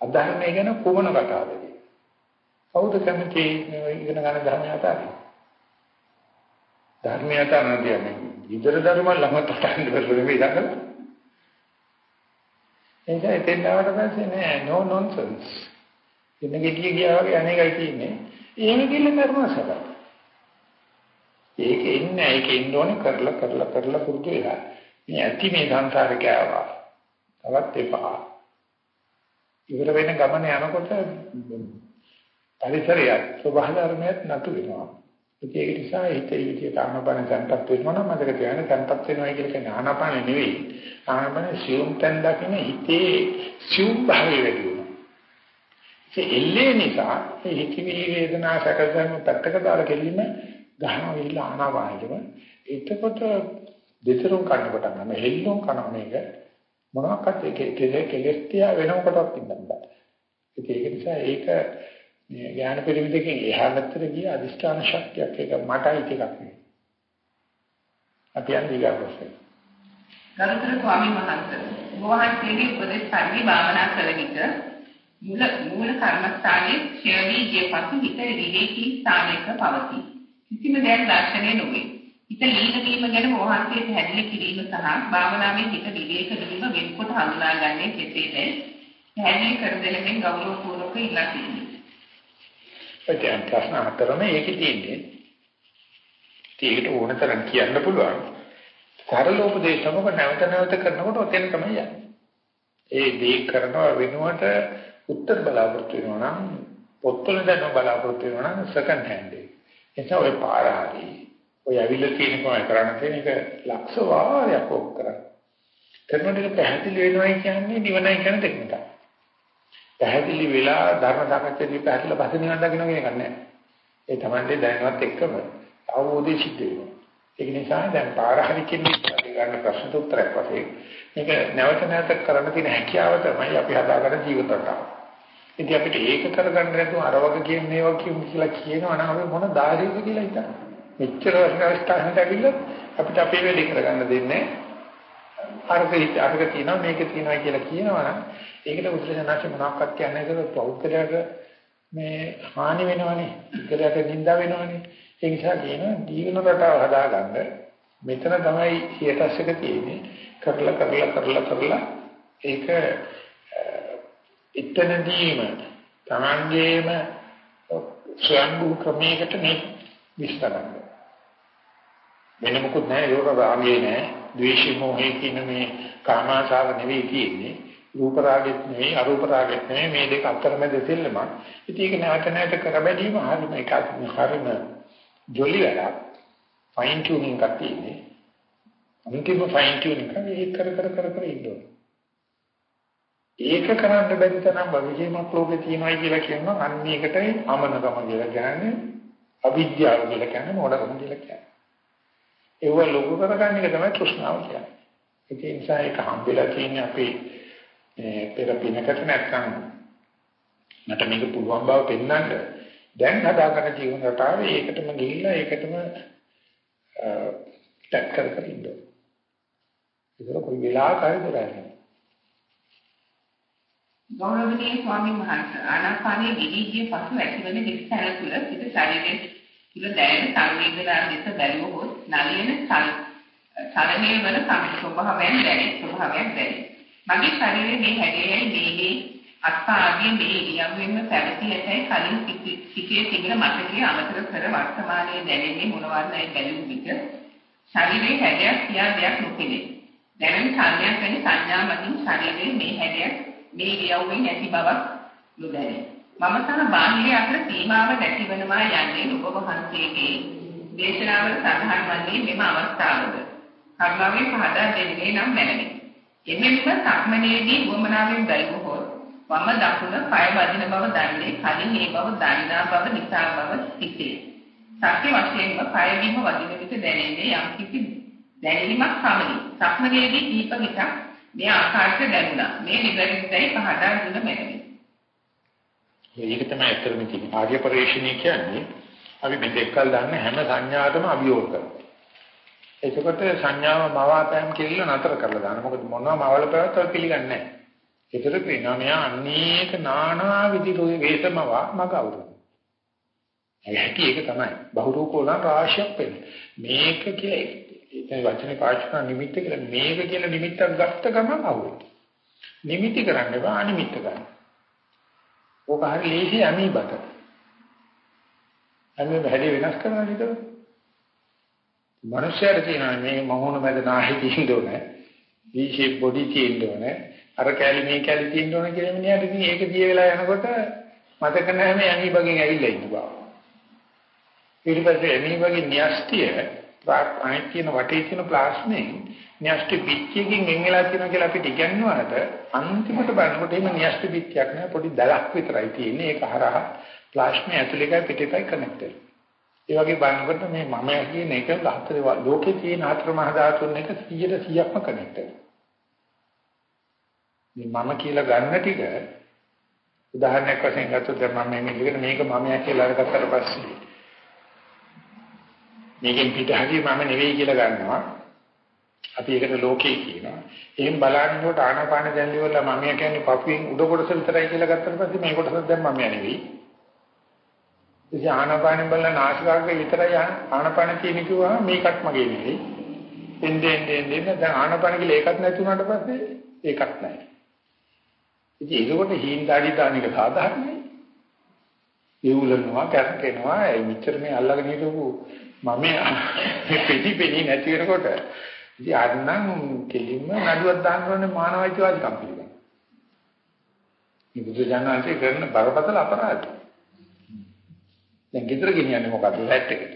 අධර්මය ගැන කොමන කතාවද? කවුද කැමති? ඉගෙන ගන්න ධර්මය අතාරින්න. ධර්මය අතාරින්න කියන්නේ ඉදර ධර්ම ළඟ තටන්න බැලුවේ මේ දකලා එනිසා එතෙන් ආවට පස්සේ නෑ no nonsense. ඉන්න ගෙඩිය ගියා වගේ අනේකයි තියෙන්නේ. එහෙම කිල්ල කරනවා සබා ඒක ඉන්නේ ඒක ඉන්න ඕනේ කරලා කරලා කරලා පුරුදු වෙලා. මේ ඇති මේ සංසාරේ කෑවා. තවත් එපා. ඉවර වෙන ගමන යනකොට පරිසරය ස්වභාව ධර්මයක් නතු වෙනවා. ඒක නිසා හිතේ විදියට ආනපන සංකප්ප වෙනවා නම් මතක තියාගන්න සංකප්ප වෙනවා කියන එක ආනපන නෙවෙයි. ආනපන සියුම් තැන් දකින්න හිතේ සියුම් භාවය වැඩි වෙනවා. ඒ එල්ලේ නිසා මේ හිතේ වේදනා සැකසම පැත්තක දාලා කෙලින්ම ගහනවා විලා ආනවායම එතකොට දෙතරුම් කන්න කොට ගන්න හෙල්ලුම් කන මේක. මොනවාක්වත් ඒක කෙලෙස් තියා වෙනකොටවත් ඉන්න බෑ. ඒක නිසා ඒක මේ ඥාන පරිවිදකින් එහා පැත්තට ගිය අදිෂ්ඨාන ශක්තියක් ඒක මටයි ටිකක් නෙවෙයි. අපි යන්නේ ඊගාපස්සේ. ගරුතර ස්වාමීන් වහන්සේ වහන්සේගේ උපදේශ පරිදි භාවනා කළ විට මූල මූල කර්මස්ථානයේ ක්ෂේමී ගිය පසු හිත විවේකී ස්ථානයක පවතී. කිසිම දෙයක් දැర్శණය නොවේ. හිත ලීන වීම ගැන වහන්සේ පැහැදිලි කිරීම සහ භාවනාවේ හිත විවේක වීම වෙනකොට හඳුනාගන්නේ කෙසේද? පැහැදිලි කර දෙනෙමින් ගෞරවපූර්වක ඉල්ලා සිටිනවා. ඒ ප්‍රශ්න හතරම ඒකේ තියෙන්නේ. ඒකට ඕනතරම් කියන්න පුළුවන්. සරල උපදේශමක නැවත නැවත කරනකොට ඔතෙන් තමයි යන්නේ. ඒ දේ කරනවා වෙනුවට උත්තර බලාපොරොත්තු වෙනවා නම් පොත්වල දැන බලාපොරොත්තු වෙනවා නම් සෙකන්ඩ් හෑන්ඩ් එක. එතන ඔය පාර හරි. ඔය ඇවිල්ලා තියෙන කොහේ කරන්න තියෙන එක ලක්ෂ වාරයක් ඔක් කරා. කරනකොට පැහැදිලි වෙනවයි කියන්නේ නිවනයි කියන දෙකම තමයි. පැහැදිලි වෙලා ධර්ම සාකච්ඡාදී පැහැදිලිව පස්සේ නිවන් දකින්න කියන එක නෑ. ඒ Tamante දැනවත් එක්කම අවබෝධය සිද්ධ වෙනවා. ඒක නිසා දැන් පාර හරි කියන්නේ ගන්න ප්‍රශ්න උත්තරයක් වශයෙන් මේක නැවත නැවත කරන්න තියෙන හැකියාව තමයි අපි හදාගන්න ජීවිත රටාව. ඉතින් අපිට ඒක කරගන්න නැතුව අර වගේ කියන මේවා කියමු කියලා කියනවා නම් අපි මොන ධාරියද කියලා හිතන්න. මෙච්චර අවස්ථාවකට ඇවිල්ලා අපිට අපේ වැඩේ කරගන්න දෙන්නේ අරක අරක තියෙනවා මේක තියෙනවා කියලා කියනවා නම් ඒකට උත්තරනාච මොනක්වත් කියන්නේ නැහැ පෞද්ගලයාට මේ හානි වෙනවනේ ඉතලට නිඳා වෙනවනේ. ඒ නිසා කියනවා ජීවන රටාව හදාගන්න මෙතන තමයි සියතස් එක තියෙන්නේ. කරලා කරලා කරලා කරලා ඒක එතනදීම තමන්ගේම ස්වයංභූ ක්‍රමයකට මේ විස්තර කරනවා. වෙන මොකුත් නැහැ ඒක රාගයේ නැහැ. ද්වේෂී මොහේ කියන මේ කාමාශාව නෙවෙයි තියෙන්නේ රූප රාගෙත් නෙවෙයි අරූප රාගෙත් නෙවෙයි මේ දෙක අතරමැද දෙල්ලම. ඉතින් ඒක නැවත නැවත කර බැලීම හරිම එකක් හරිම ජොලි වැඩක්. ෆයින් ටියුනින් එකක් තියෙන්නේ. අන්තිම ෆයින් ටියුනින් එක ඒක කර කර කර කර ඉන්නවා. ඒක කරන්න බැරි තරම් විජේමක් ලෝකේ තියෙනවා කියලා කියනවා අන්න ඒකටයි අමනකම කියලා කියන්නේ අවිද්‍යාව කියලා කියන්නේ මොඩකම කියලා කියන්නේ. ඒව ලොකු කරගන්න එක තමයි තෘෂ්ණාව කියන්නේ. ඒ නිසා ඒක හම්බෙලා තියෙන්නේ අපේ මේ පෙර පිනකට නැත්නම් මට මේක පුළුවන් බව පෙන්වන්න දැන් හදාගන්න ජීවන රටාවේ ඒකටම ගිහිල්ලා ඒකටම ටැක් කර කර ඉන්න. ඒක කොයි වෙලාවකරි කරන්නේ. ගෞරවනීය ස්වාමීන් වහන්සේ ආනාපානයේ විවිධිය පසු ඇතිවන විස්තර තුළ සිත ශරීරයේ තුළ දැනෙන සංවේදනා දෙස බැලුවොත් නලියන චලනයේ වන සම්ස්වභාවයෙන් දැනේ ස්වභාවයෙන් දැනේ. මගේ ශරීරයේ මේ හැඩයයි මේගේ අත්පා ආදී මේ ඉරියව්වෙන්ම පැවති ඇතයි කලින් සිටියේ තිබෙන මතකයේ අමතක කර වර්තමානයේ දැනෙන්නේ මොනවාදයි බැලුම් විට ශරීරයේ හැඩයක් කියා දෙයක් නොපෙනේ. දැනෙන සංඥාවක් වෙන සංඥාවකින් ශරීරයේ මේ හැඩයක් මේ ඉරියව්වෙන් ඇති බවක් නොදැනේ. මම සහ බාහිර අතර සීමාව නැතිවනවා යන්නේ ඔබ වහන්සේගේ දේශනාවල සඳහන් වන්නේ මෙම අවස්ථාවද. කරුණාවෙන් පහදා දෙන්නේ නම් මැනවි. එමෙන්න සක්මනේදී වමනාවෙන් බැලුවොත් වම දකුණ පය වදින බව දන්නේ කලින් මේ බව දන්නා බව නිසා බව සිටේ. සත්‍ය වශයෙන්ම පය බිම වදින විට දැනෙන්නේ යම් කිසි දැනීමක් පමණි. සක්මනේදී දීප හිතක් මේ ආකාරයට දැනුණා. මේ නිවැරදිදයි පහදා දුන මැනවි. මේක තමයි අත්‍තරම තියෙන ආර්ය පරිශ්‍රණය කියන්නේ අපි මෙතෙක් කල් දන්න හැම සංඥාවකම අභියෝග කරනවා. එතකොට සංඥාව මවාපෑම් කියලා නතර කරලා දාන්න. මොකද මොනවා මවල පැවැත්වල පිළිගන්නේ නැහැ. ඒතර පේනවා මෙයා අනේක නානා විදි වේසමවා මග අවුරුදු. ඇයි ඒක තමයි. බහුරූපෝණ රාශියක් වෙන්නේ. මේක කියලා ඒ වචනේ පාවිච්චි කරන නිමිත්ත කියලා මේක කියලා නිමිත්තක් ගත්ත ගමන් අවුරුදු. නිමිති කරන්න එපා අනිමිත්ත ගන්න. ඕක හරි ලේසි අමීබත. අනේ හැටි වෙනස් කරනවා නේද? මනුෂ්‍යයර කියනවා මේ මහෝන මැද නාහි තියෙන්න ඕනේ. V shape body තියෙන්න ඕනේ. අර කැලි මේ කැලි තියෙන්න ඕනේ කියලා මිනිහට ඉතින් ඒක දිය වෙලා යනකොට මතක නැහැ මේ අනිබගෙන් ඇවිල්ලා ඉන්න බව. ඊට පස්සේ අනිබගෙන් න්‍යෂ්ටිය අනිත් කියන වටේ තියෙන ප්ලාස්මේ න්‍යෂ්ටි පිටියකින් එංගලා තියෙනවා කියලා අපිට ඉගෙනනවාට අන්තිමට බලනකොට එහෙම න්‍යෂ්ටි පිටියක් නෑ පොඩි දලක් විතරයි තියෙන්නේ. ඒක හරහා ප්ලාස්මේ ඇතුළේකයි පිටේකයි කනෙක්ටඩ්. ඒ වගේ බලනකොට මේ මම කියන එක හතර ලෝකේ තියෙන හතර මහ ධාතුන් එක 100%ක්ම කනෙක්ටඩ්. මේ මම කියලා ගන්න ටික උදාහරණයක් වශයෙන් ගත්තොත් දැන් මම මේ ඉගෙන මේක මමයා කියලා අරගත්තට පස්සේ මේකෙන් පිට හැටි මම නෙවෙයි කියලා ගන්නවා. අපි ඒකට ලෝකේ කියනවා. එහෙන් බලනකොට ආනාපාන දැල්ලි වල මමයා කියන්නේ පපුවෙන් උඩ කොටස විතරයි කියලා ගත්තට පස්සේ මේ කොටස දැන් මමයා නෙවෙයි. ඉතින් ආනාපානෙන් බලන නාසිකාග්‍රේ විතරයි ආනාපාන කියන කිව්වා මේකත් මගේ නෙවෙයි. එන්නේ එන්නේ එන්නේ දැන් ආනාපාන කියලා ඒකත් නැති වුණාට පස්සේ ඒකත් නැහැ. ඉතින් ඒකකොට හීන් දාඩි දාන එක සාධාරණයි. ඒවුලනවා කැරකෙනවා ඒ මෙච්චර මේ අල්ලගෙන හිටපු මම මේ පිටිපෙණි නැති වෙනකොට ඉතින් අන්නම් කෙලින්ම නඩුවක් දාන්න ඕනේ මානවයිකවාදිකම් පිළිබඳ. මේ බුදු දඥාන්සේ කරන බරපතල අපරාධය. දැන් ගෙදර ගෙනියන්නේ මොකද්ද සෙට් එකට?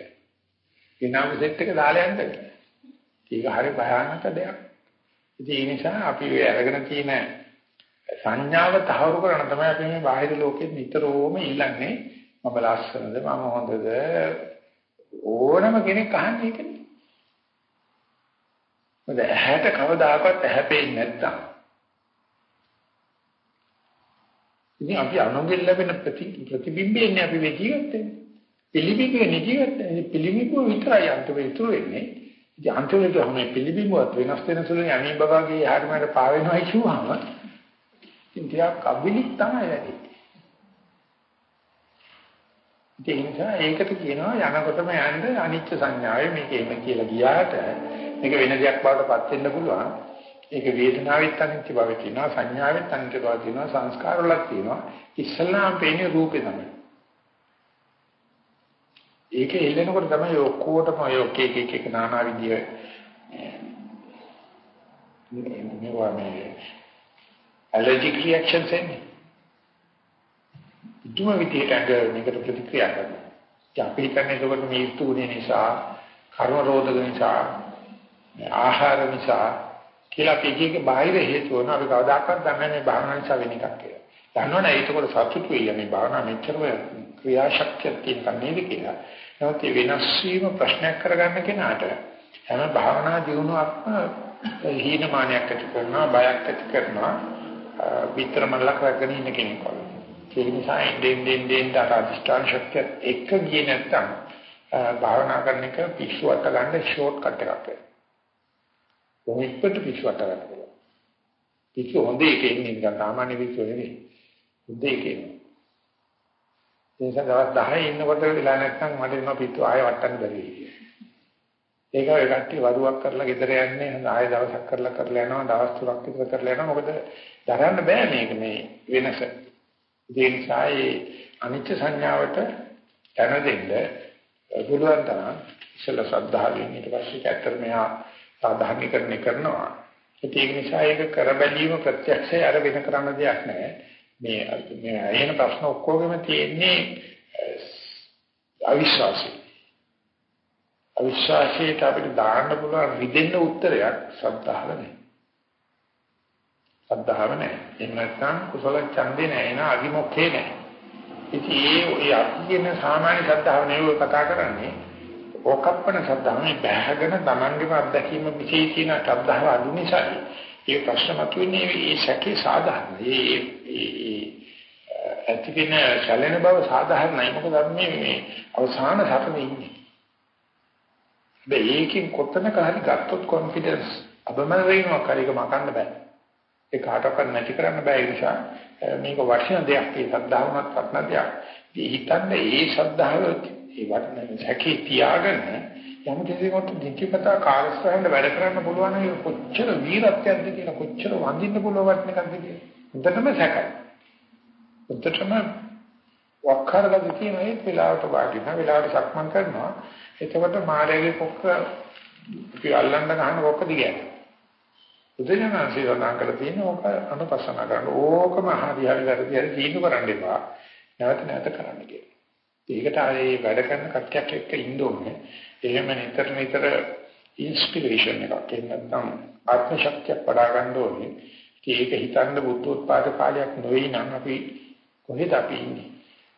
ගෙනාව සෙට් එක දාලා යන්න. ඒක හරි භයානක දෙයක්. ඉතින් ඒ නිසා අපි ඔය අරගෙන තියෙන සංඥාව තහවුරු කරන තමයි අපි මේ බාහිර ලෝකෙත් නිතරම ඉල්ලන්නේ මම ලස්සනද මම හොඳද ඕනම කෙනෙක් අහන්නේ ඒකනේ. මොකද ඇහැට කවදාකවත් ඇහැ පේන්නේ නැත්තම් ඉතින් අපි අනුගෙන් ලැබෙන ප්‍රතිබිම්බයන්නේ අපි මේ ජීවිතේ. පිළිබිඹුවේ ජීවිතේ පිළිබිඹුව විතරයි අන්තිම ඉතුරු වෙන්නේ. ඉතින් අන්තිමට හැම පිළිබිඹුවත් වෙනස් වෙන සුළුයි අනිත් බබාගේ යහට මට පා වෙනවා කියුවාම ඉතින් ටිකක් අබිලික් තමයි වැඩි. ඒ නිසා ඒකට කියනවා යනකොටම යන්න අනිත්‍ය සංඥාවේ මේක එහෙම කියලා ගියාට මේක වෙන දෙයක් බවට පත් වෙන්න පුළුවන්. ඒක වේදනාවෙත් අනිත්‍ය බව කියනවා සංඥාවෙත් අනිත්‍ය බව කියනවා සංස්කාරවලත් කියනවා ඉස්සල්ලාම පේන්නේ රූපේ තමයි. ඒක එල්ලෙනකොට තමයි ඔක්කොටම ඔය එක එක එක එක নানা විදිය මේවා මේ ඇලර්ජික් රියැක්ෂන්ස් එන්නේ. දුම විදියට අඟ මේකට ප්‍රතික්‍රියා කරනවා. අපි හිතන්නේ ඒකට මේ ඉතුරුනේ නිසා, කර්ම රෝධක නිසා, ආහාර නිසා කියලා පිටියක බාහිර හේතු වන අපි කවදාකවත් දන්නේ නැහැ භාවනා නිසා වෙන එකක් කියලා. දන්නවනේ ඒකවල සතුටු වෙයි මේ භාවනා මෙච්චරම ක්‍රියාශක්තිය තියෙන නේද කියලා. නමුත් මේ වෙනස් වීම ප්‍රශ්නයක් කරගන්න කෙනාට හැම භාවනා දියුණුවක්ම හීනමානයක් ඇති කරනවා, බයක් ඇති කරනවා, විතරමලක් රැගෙන ඉන්න කෙනෙක් වගේ. ඒ නිසා ඉන්දෙන් දෙන් දෙන් තාදිස්ත්‍රාණ ශක්තිය එක ගියේ නැත්තම් භාවනා කරන එක පිස්සුවට ගන්න ෂෝට් කට් එකක් වෙනවා. කොහොමද පිස්සුවට ගන්න පුළුවන්. පිස්සු හොඳ එකේ ඉන්නේ නිකන් සාමාන්‍ය පිස්සු නෙවෙයි. හොඳ එකේ. ඒ නිසා දවස් 10 ඉන්නකොට වෙලා නැත්තම් මට එනවා පිස්සු ආයෙ වටන්න බැරි වෙයි. ඒක ඔය කට්ටිය වරුවක් කරලා ගෙදර යන්නේ ආයෙ දවසක් කරලා කරලා යනවා දවස් තුනක් විතර කරලා යනවා මොකද දරන්න බෑ මේක මේ වෙනස. ඒ නිසා ඒ අනිත්‍ය සංඥාවට දැන දෙන්න පුළුවන් තරම් ඉස්සෙල්ලා ශ්‍රද්ධාවෙන් ඊට පස්සේ ඇත්තට මෙහා සාධාරණීකරණය කරනවා. ඒක නිසා ඒක කර බැලීම ප්‍රත්‍යක්ෂය අර වෙන කරන්න දෙයක් නැහැ. මේ මේ එහෙන ප්‍රශ්න ඔක්කොගෙම තියෙන්නේ අවිශ්වාසී. අවිශ්වාසයට අපිට දාන්න පුළුවන් විදෙන්න උත්තරයක් සද්ධාව නැහැ. සද්ධාව නැහැ. එහෙම නැත්නම් කුසල ඡන්දේ නැහැ නා අදිමොක්ඛේ නැහැ. ඉතින් ඒ ඔය අකියන සාමාන්‍ය සද්ධාව නෙවෙයි කතා කරන්නේ. ඕකප්පන සද්ධාව මේ බැහැගෙන තමන්ගේම අත්දැකීම විශේෂ තියෙන ශ්‍රද්ධාව අඩු නිසායි. ඒ ප්‍රශ්න මතුවෙන්නේ මේ සැකේ සාධාරණයි. ඒ ඇතිවෙන සැලෙන බව සාධාරණයි. මොකද මේ මේ අවසාන සතනේ ඉන්නේ. මේකෙන් කොතනක හරි ගත්තොත් කොන්ෆිඩන්ස් අබමන වෙනවා කාරික මකන්න බෑ. ඒ කාටවත් නැති කරන්න බෑ ඒ නිසා මේක වටින දෙයක් ඒ සද්ධාවමත් වටින දෙයක්. ඉතින් හිතන්නේ ඒ සද්ධාව ඒ වටින සැකේ තියාගෙන යම් කෙනෙකුට දික්කපතා කාර්යස්ථානයේ වැඩ කරන්න පුළුවන් නම් කොච්චර වීරත්වයක්ද කියලා කොච්චර වඳින්න පුළුවන් වටනකක්ද කියලා. හොඳටම සැකයි. හොඳටම වක්කාරලා කියන ඒ වෙලාවට වාඩින වෙලාවට සක්මන් කරනවා. එතකොට මායාවේ පොක්ක අපි අල්ලන්න ගන්න පොක්ක දිගට. බුදුජානක සීවනා කරලා තියෙන ඕක අනුපස්සන කරන ඕකම හරි හරි වැරදි හරි තීන්දුව කරන්න එපා. නැවත නැවත කරන්න කියලා. ඒකට ආයේ වැඩ කරන කට්ටියක් එක්ක ඉන්න ඕනේ. එහෙම නිතර නිතර ඉන්ස්පිරේෂන් එකක් එන්න නැත්නම් ආත්ම ශක්තියක් වඩා ගන්න ඕනේ. ඒක හිතන්න බුද්ධෝත්පාද කාලයක් නොවේ නම් අපි කොහෙද අපි ඉන්නේ?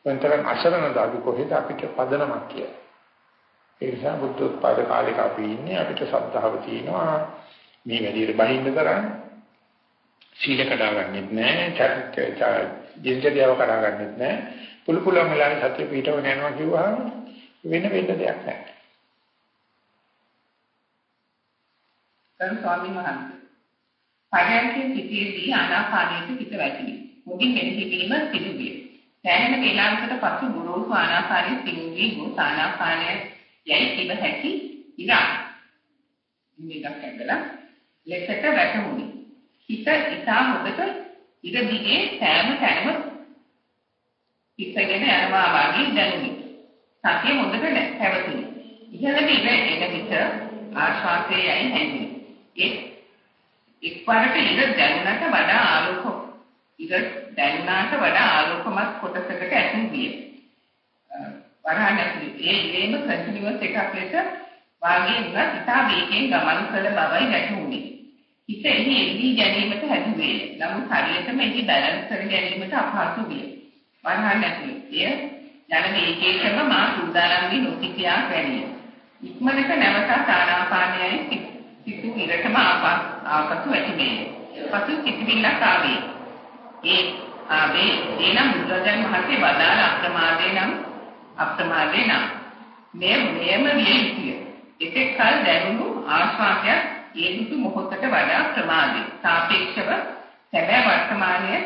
වෙනතරම් අසරණද අපි කොහෙද අපිට පදනමක් කියලා. ඒ නිසා බුද්ධෝත්පාද කාලයක අපි ඉන්නේ අපිට ශ්‍රද්ධාව තියෙනවා මේ වැඩියට බහින්න තරම් සීල කඩාගන්නෙත් නැහැ චරිත දිනචරියාව කඩාගන්නෙත් නැහැ පුළු පුළුවන් වෙලාවෙ සත්‍ය පිටවගෙන යනවා කිව්වහම වෙන වෙන්න දෙයක් නැහැ ගරු ස්වාමීන් වහන්සේ. පරයන්කේ සිටියේදී ආනාපානයේ පිට වැටිනි. මුදින් මෙනෙහිවීම සිදු විය. සෑහෙන වේලාවකට පසු ගුරුසු ආනාපානයේ සිංවි ගොස් ආනාපානය යයි කිව හැකි ඉරා. මේක ඇදලා ලෙසට වැටුණි. හිත ඉතා හොදට ඉර දිගේ සෑම තැනම ඉස්සගෙන යනවා වගේ දැනුනි. සතිය හොඳට පැවතුනි. ඉහළට ඉර එන විට ආශ්වාසයේ යයි හැඟුනි. ඒ එක්වරට ඉර දැනුණට වඩා ආලෝක ඉර දැනුණාට වඩා ආලෝකමත් කොටසකට ඇතුල් විය. වරහන් ඇතුලේ ඒ ඉරේම කන්ටිනියස් එකක් ලෙස වාගේ උනත් ඉතා වේගයෙන් ගමන් කළ බවයි වැටහුණේ. හිත එහි එල්ලී ගැනීමට හැදුවේ. නමුත් හරියටම එහි බැලන්ස් කර ගැනීමට අපහසු විය. වරහන් ඇතුලේ එය යන වේගයකම මා සූදානම් වී නොසිටියා වැනිය. ඉක්මනට නැවත ආනාපානයයි සිතු ඉරටම ආපසු වැටුනේ. පසු සිතිවිල්ලක් ආවේ. ඒ ආවේ එනම් බුදුරජාණන් වහන්සේ වදාළ අප්‍රමාදේ නම් අප්‍රමාදේ නම් මේ මෙයම විය යුතුය. එතෙක් කල දැනුණු ආශ්වාසයක් ඒ දුතු මොහොතට වඩා ප්‍රමාදී සාපේක්ෂව සැබෑ වර්තමානයේ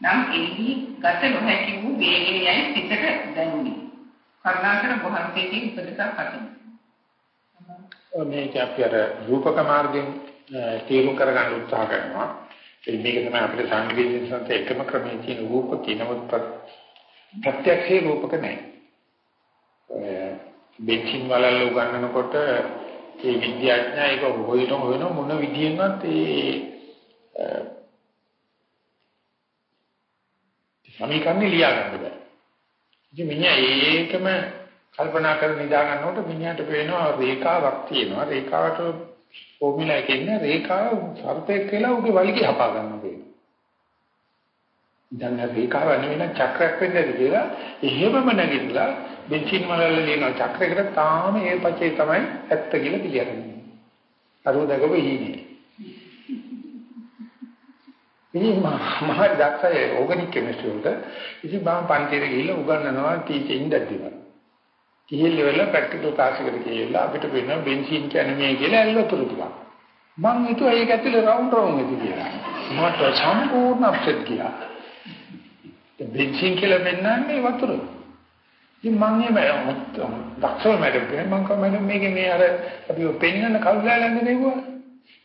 නම් එහි ගත නොහැකි වූ වේගයයි සිතට දැනුනි. කරුණාකර වහන්සේගේ උපදෙසක් අතින් මේක අපි අර රූපක මාර්ගයෙන් තීරු කරගන්න උත්සාහ කරනවා. ඒ මේක තමයි අපිට සංවේදීන සංත එකම ක්‍රමයේ තියෙන රූප කිනවත් ප්‍රත්‍යක්ෂේ රූපක නැහැ. බෙන්චින් වලල්ල උගන්නනකොට ඒ විද්‍යාඥයා ඒක හොයන හොයන මොන විදියෙන්වත් ඒ සමීකරණ ලියා ගන්න බෑ. ඉතින් මිනිහා ඒකම කල්පනා කරලා නිදා ගන්නකොට මිනිහට පේනවා රේඛාවක් තියෙනවා. රේඛාවට ෆෝමියුලා එකේ ඉන්න රේඛාව සර්පෙක් කියලා උගේ වලිගය හපා ගන්න පේනවා. දැන් රේඛාව නෙවෙයි චක්‍රයක් වෙන්නද කියලා එහෙමම නැගිටලා බෙන්චින් වල ලියන චක්‍රයකට තාම ඒ පචේ තමයි ඇත්ත කියලා පිළිගන්නේ. අරෝ දකව හීනේ. ඉතින් මම දක්ෂය ඕගනික් කෙමිස්ට්‍රි වලට ඉතින් මම පන්තියට ගිහිල්ලා උගන්වනවා ටීචර් ඉඳද්දිම. ගිහිල්ලා වෙලා ප්‍රැක්ටිකල් ක්ලාස් එකට ගිහිල්ලා අපිට වෙන බෙන්සින් කියන්නේ මේ කියලා ඇල්ලතුරු ටිකක්. මං හිතුවා ඒක ඇතුලේ රවුන්ඩ් රවුන්ඩ් ඇති කියලා. මට සම්පූර්ණ අප්සෙට් ගියා. බෙන්සින් කියලා වෙන්නන්නේ වතුර. ඉතින් මං එහෙම දක්ෂව මැඩම් කෙනෙක් මං කව මැඩම් මේකේ මේ අර අපි පෙන්නන කල්ලාලන්නේ නෙවුවා.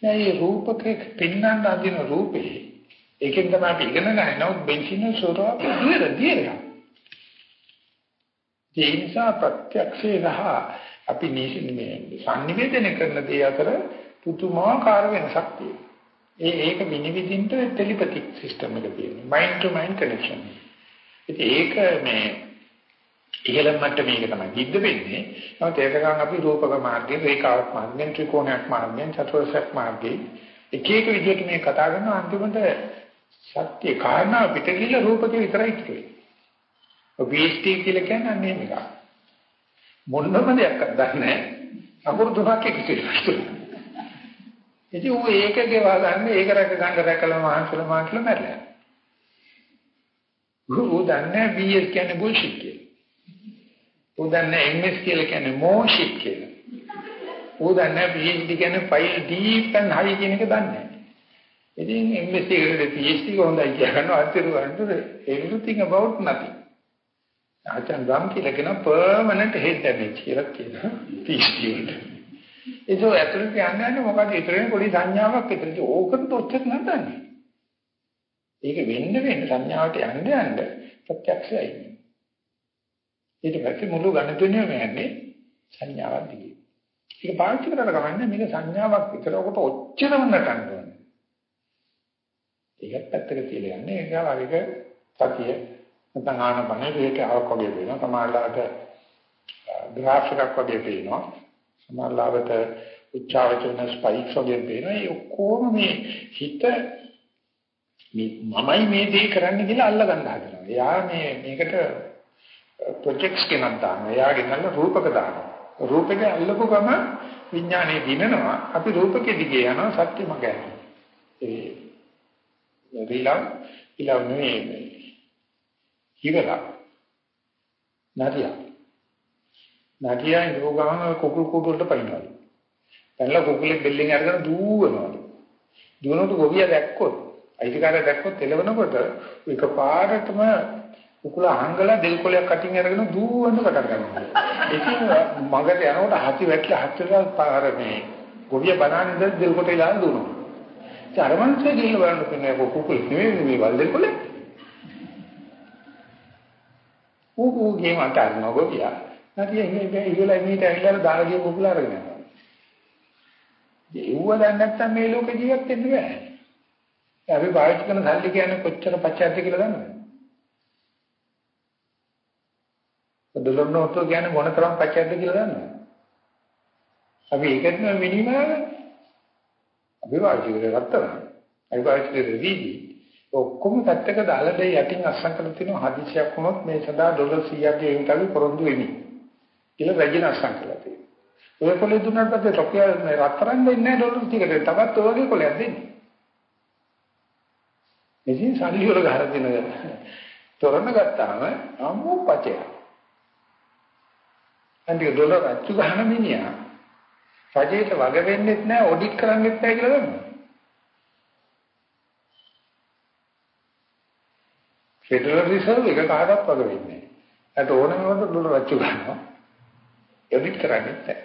නෑ මේ රූපකේ පෙන්නන්න අදින රූපේ ඒකෙන් තමයි අපි ඉගෙන ගන්න. නමුත් බෙන්සින් සෝරා දුවේද දියරලා. ඒ නිසා ප්‍රත්‍යක්ෂේ රහ අපි නිසින්නේ සංනිවේදනය කරන දේ අතර පුදුමාකාර වෙනසක් තියෙනවා. ඒ ඒක විනිවිදින්න ටෙලිපැතික් සිස්ටම් එක තියෙනවා. Mind to mind connection. ඉතින් ඒක මේ ඉහළ මට්ටමේක තමයි සිද්ධ වෙන්නේ. නමුත් ඒක ගන්න අපි රූපක මාර්ගයෙන්, රේඛාවක් මාර්ගයෙන්, ත්‍රිකෝණයක් මාර්ගයෙන්, චතුරස්‍රක් මාර්ගයෙන් එක එක විදිහට මේ කතා කරන අන්තිමට සත්‍ය කාරණා පිටගිල්ල රූපකේ විතරයි කිව්වේ. ඔය PhD කියලා කියන්නේ අන්නේ මේක. මොනම දෙයක් දන්නේ නැහැ. අකුරු තුනක් එකතු වෙලා. ඉතින් ඌ ඒක ගෙවා ගන්න ඒක රැක ගන්න රැකලා මහන්සල මහන්සල මැරලා. ඌ දන්නේ BS කියන්නේ බුල්ෂිට් කියලා. ඌ දන්නේ MS කියලා කියන්නේ මොෂිට් කියලා. ඌ දන්නේ PhD කියන්නේ file deep and high කියන එක දන්නේ නැහැ. ඉතින් MS එකට PhD කොහොමද කියනවා අත්‍යරු අන්තර everything about nothing. ආචාන් ගම් කියලා කියන permanent head damage කියලා කියනවා PhD එකට. ඒක ඇතුළට යන්නේ මොකද ඉතරේ පොඩි සංඥාවක් විතරද ඕකට ඔච්චර නැතන්නේ. ඒක වෙන්න වෙන්න සංඥාවට යන්න යන්න ප්‍රත්‍යක්ෂයයි. ඊට පස්සේ මුළු ගණිතනියම යන්නේ සංඥාවක් දිගේ. ඒක පාවිච්චි කරලා ගමන්නේ මේක සංඥාවක් විතර ඔකට ඔච්චරම නටන්න ඕනේ. ඒකත් පැත්තක තියලා යන්නේ ඒක වගේ සතිය නැත්නම් ආනපන වේකාවක් වගේ වෙනවා. සමහරවිට ග්‍රාෆ් එකක් වගේ පේනවා. සමහරවිට උච්චාවචන ස්පයික්ස් වගේ පේනවා. ඒ ඔක්කොම මේ හිත මමයි මේ දේ කරන්න කියලා අල්ල ගන්න හදනවා. එයා මේ මේකට ප්‍රොජෙක්ට්ස් කෙනක් දානවා. එයාගේ නල්ල රූපක දානවා. රූපෙක අල්ලපු ගම විඥානේ දිනනවා. අපි රූපකෙ දිගේ යනවා සත්‍ය මග යනවා. ඒ රිලම් ඊළඟ නෙවෙයි. ඉවරක්. නරියා. නරියා යෝගාම කුකුල් කුඩුවට පනිනවා. පැනලා කුකුලේ බෙල්ලෙන් අරගෙන දුවනවා. දුවනකොට ගොවියා දැක්කොත් අයිතිකාරය දැක්කොත් එළවෙනකොට එකපාරටම කුකුල අහංගලා දෙල් කොලයක් අටින් අරගෙන දුවන්න පටන් ගන්නවා. ඉතින් මගට යනකොට හති වැටලා හතරල් පාර මේ ගොවිය බනානේ දෙල් කොටේ ලාන දුවනවා. ඉතින් අර මනුස්සය ගිහින් බලන්න කෙනෙක් කුකුල් නෙමෙයි මේ වල් දෙල් කොලේ. ඌ ඌ ගේ මට අරනවා ගොවියා. නැතිය ඉන්නේ ඉහළ මීට ඇවිල්ලා දාලා ගිය කුකුල අරගෙන යනවා. ඒව දැන් නැත්තම් මේ ලෝකේ ජීවත් වෙන්න බෑ. අපි පාවිච්චි කරන සල්ලි කියන්නේ කොච්චර පච්චයක්ද කියලා දන්නවද? ඩොලර් නෝට් කියන්නේ මොන තරම් පච්චයක්ද කියලා දන්නවද? අපි ඒකටම මිනිමම අපි පාවිච්චි කරේ රත්තරන්. අපි පාවිච්චි කරේ වීදි. ඔක්කොම පැත්තක දාලා දෙය යටින් අස්සම් කරලා තිනවා හදිසියක් වුණොත් මේ සදා ඩොලර් 100ක් ගෙවින් කවි පොරොන්දු වෙමි. කියලා රැජින අස්සම් කරලා තියෙනවා. ඔය කොලේ දුන්නාට පස්සේ ටොකිය රත්තරන් දෙන්නේ නැහැ ඩොලර් ටිකට. තවත් ඔය වගේ කොලයක් දෙන්නේ. ඉතින් සල්ලි වල ගහලා දෙන තොරණ ගත්තාම අම්මෝ පචය. අන්තික ඩොලර් අච්චු ගහන මිනිහා රජයට වග වෙන්නෙත් නැහැ ඔඩිට් කරන්නෙත් නැහැ කියලා දන්නවා. ෆෙඩරල් රිසර්ව් එක කාටවත් වග වෙන්නේ නැහැ. ඒකට ඕනම වගේ ඩොලර් අච්චු ගන්නවා. ඔඩිට් කරන්නෙත් නැහැ.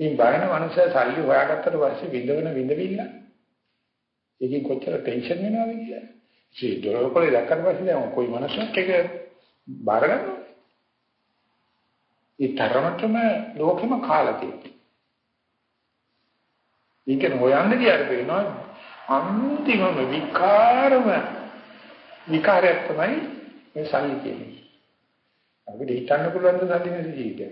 ඉතින් බයන මනුස්සය සල්ලි හොයාගත්තට පස්සේ විඳවන විඳවිල්ල ඒකේ කොච්චර ටෙන්ෂන් වෙනවද කියලා. ඒ දොරකොලේ දැක්කට පස්සේ දැන් કોઈ මනසක් එක බාර ගන්නවා. ඒ තරමටම ලෝකෙම කාලා තියෙනවා. ඒක හොයන්න ගියාට පේනවා අන්තිමම විකාරම විකාරයක් තමයි මේ සල්ලි කියන්නේ. අපිට හිතන්න පුළුවන් ද සල්ලි නැති ජීවිතය.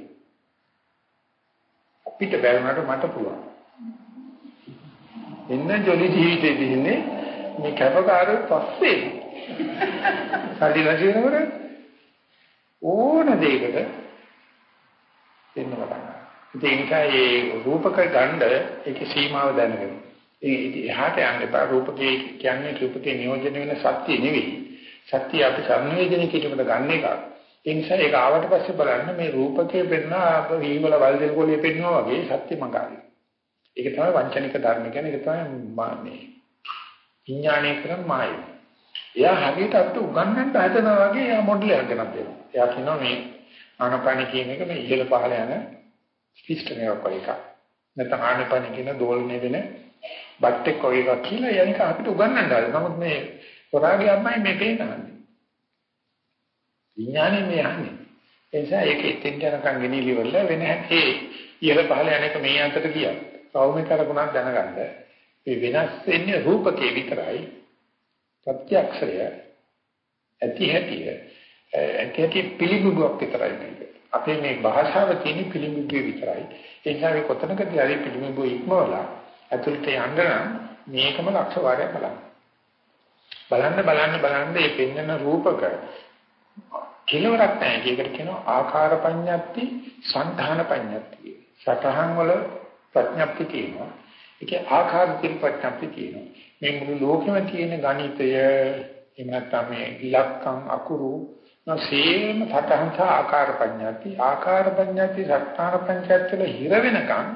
අපිට බැලුනට මට පුළුවන්. එන්න ජොලි ජීවිතේ දින්නේ මේ කැපකාරය පස්සේ සල්ලි නැති වෙනකොට ඕන දෙයකට දෙන්න පටන් ඒ නිසා මේ රූපක ගණ්ඩ ඒකේ සීමාව දැනගන්න. ඒ එහාට යන්න එපා රූපකේ කියන්නේ රූපකේ නියෝජනය වෙන සත්‍ය නෙවෙයි. සත්‍ය අපි සංවේදනය කිරීමට ගන්න එකක්. ඒ නිසා ඒක ආවට පස්සේ බලන්න මේ රූපකේ පෙන්න වීවල වල් දෙල් කොලේ පෙන්නවා වගේ සත්‍ය මඟයි. ඒක තමයි වංචනික ධර්ම කියන්නේ ඒක තමයි මේ විඥානය කරන මායය. එයා හරියට අපිට උගන්වන්න හදනවා වගේ එයා මොඩල් එකක් ගෙනත් දෙනවා. එයා කියනවා මේ ආනපාන කියන එක මේ ඉහළ පහළ යන සිස්ටම් එකක් වගේ එකක්. නැත්නම් ආනපාන කියන දෝලණය වෙන බට් එක්ක වගේ එකක් කියලා යනික අපිට උගන්වන්න හදනවා. නමුත් මේ හොරාගේ අම්මයි මේ පේනන්නේ. විඥානේ මේ යන්නේ. ඒ නිසා ඒක එතෙන් යනකම් ගෙනිලි වල වෙන හැටි ඉහළ පහළ යන එක මේ අතට ගියා. සෞමිකරකුණක් දැනගන්න මේ වෙනස් වෙන්නේ රූපකේ විතරයි ප්‍රත්‍යක්ෂය ඇති හැටිය ඇටි පිළිබිඹුවක් විතරයි මේක. අපේ මේ භාෂාව තියෙන පිළිබිඹුවේ විතරයි. ඒ නිසා මේ කොතනකදී හරි පිළිබිඹුව ඉක්මවලා ඇතුළට යන්න නම් මේකම ලක්ෂ වාරයක් බලන්න. බලන්න බලන්න බලන්න මේ පෙන්වන රූපක කෙලවරක් නැහැ. ඒකට කියනවා ආකාර පඤ්ඤාති, සංධාන පඤ්ඤාති. සතහන් වල ප්‍රඥප්ති කියනවා. ඒකේ ආකාර කිල් ප්‍රඥප්ති කියනවා. මේ මුළු ලෝකෙම තියෙන ගණිතය එහෙම නැත්නම් මේ ඉලක්කම් අකුරු නොසීම සතහන් සහ ආකාර පඤ්ඤාති. ආකාර පඤ්ඤාති සත්‍තාන පඤ්ඤාති වල හිර වෙනකන්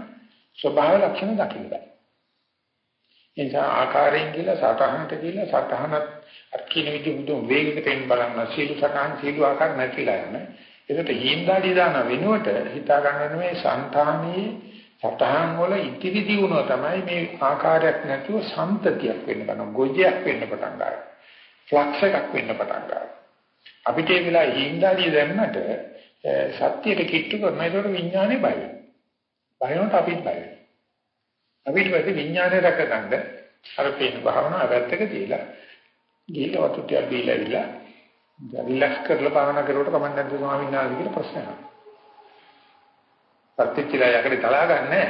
ස්වභාව ලක්ෂණ දකින්න බෑ. එනිසා ආකාරයෙන් කියලා සතහනට කියලා සතහනත් අර කියන විදිහ බුදුන් වේගකට එන්න බලන්න සීල සතහන් සීල ආකාර නැතිලා යන. ඒකට හිඳාඩි දාන වෙනුවට හිතා ගන්න මේ సంతානයේ සතහන් වල ඉතිරි දියුණුව තමයි මේ ආකාරයක් නැතුව සම්තතියක් වෙන්න ගන්න ගොජයක් වෙන්න පටන් ගන්නවා. ෆ්ලක්ස් එකක් වෙන්න පටන් ගන්නවා. අපිට ඒ වෙලාවේ හිඳාඩි දැම්මට සත්‍යයට කිට්ටු කරන ඒකට විඥානේ බය වෙනවා. බය වෙනකොට අපිත් බය වෙනවා. අපිට වැඩි විඥානය රැකගන්න අර පේන භාවනාව පැත්තක තියලා ගිහිල්ලා වතු ටික බීලා ඉවිලා රිලැක්ස් කරලා භාවනා කරුවට කමක් නැද්ද ස්වාමීන් වහන්සේ කියලා ප්‍රශ්නයක්. පත්‍ත්‍චිලා යකඩේ තලා ගන්නෑ.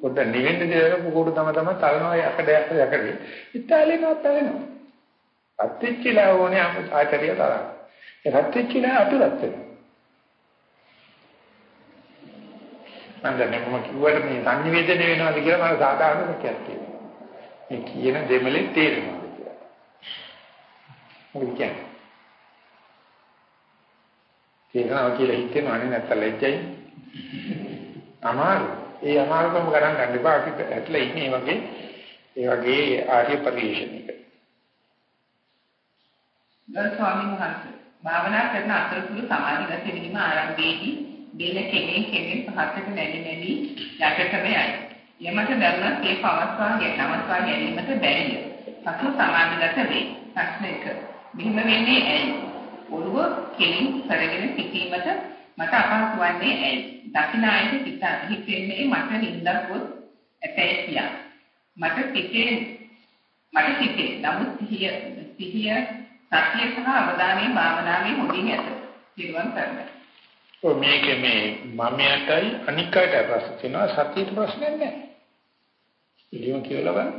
පොඩ්ඩ නිවෙන්න දෙයක් පුකුඩු තම තම තලනවා යකඩ යකඩ යකඩේ. ඉතාලියනවා තලනවා. පත්‍ත්‍චිලා ඕනේ ආචාරිය තරහ. ඒ පත්‍ත්‍චිලා අතුරත් වෙනවා. මම දැන් මම කිව්වට මේ සංනිවේදනය වෙනවාද කියලා මම සාධාරණ විචයක් කියනවා. මේ කියන දෙමලේ තේරෙනවද කියලා. මොකද කියන්නේ? තේරෙනවා කියලා හිතෙනවනේ නැත්නම් ලැජ්ජයි. අමාරු. ඒ අමාරුකම ගණන් ගන්න එපා. අපි ඇట్లా ඉන්නේ වගේ ඒ වගේ ආර්ය පරිශ්‍රණයක. ගරු ස්වාමීන් වහන්සේ භාවනා කරන අතරතුර සමාධිගත වීම ආරම්භයේදී බෙල කෙනෙක් කෙනෙක් පහතට නැලි නැලි යටටම යයි. යමට බැලුණත් ඒ පවස්වා නවස්වා ගැනීමට බැරිය. පසු සමාධිගත වේ. ප්‍රශ්න 1. මෙහිම වෙන්නේ ඇයි? ඔළුව කෙලින් කරගෙන සිටීමට මට අපහසු වන්නේ ඇයි? දකිනායට හිත හිතෙන්නේ මට නින්දක් වොත් ඇතැයි කියා. මට සිටේ මට සිටේ. නමුත් සිහිය සිහිය සතිය සහ අවධානයේ භාවනාවේ හොඳින් ඇත. පිරුවන් කරනවා. ඔය මේකේ මේ මමයටයි අනිකයට ප්‍රශ්න තියෙනවා සතියට ප්‍රශ්නයක් නැහැ. ඉතින් කියලා බලන්න.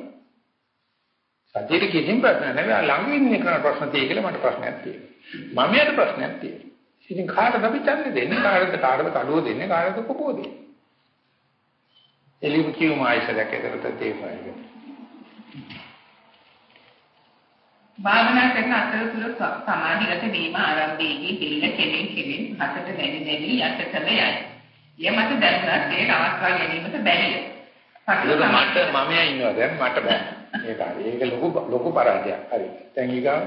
සතියට කිසිම ප්‍රශ්නයක් නැහැ. ළඟ ඉන්න කෙනා ප්‍රශ්න තියෙයි කියලා මට ප්‍රශ්නයක් තියෙනවා. මමයට ප්‍රශ්නයක් තියෙනවා. ඉතින් කාටද අපි ඡන්ද දෙන්නේ? කාටද කාටද කඩුව දෙන්නේ? කාටද කොපුව දෙන්නේ? එළිම කියුම ආයසලක් ඇතුළත තේමයි. භාවනා කරන අතරතුර සමාධිගත වීම ආරම්භයේදී දෙල්ල කෙලින් කෙලින් හතට නැමි නැමි යටටම යයි. යමත දැනුණත් ඒ නවත්වා ගැනීමට බැරිය. ඒක මට මම ඉන්නවා දැන් මට බෑ. ඒක හරි. ඒක ලොකු ලොකු පරාජයක්. හරි. දැන් ඊගා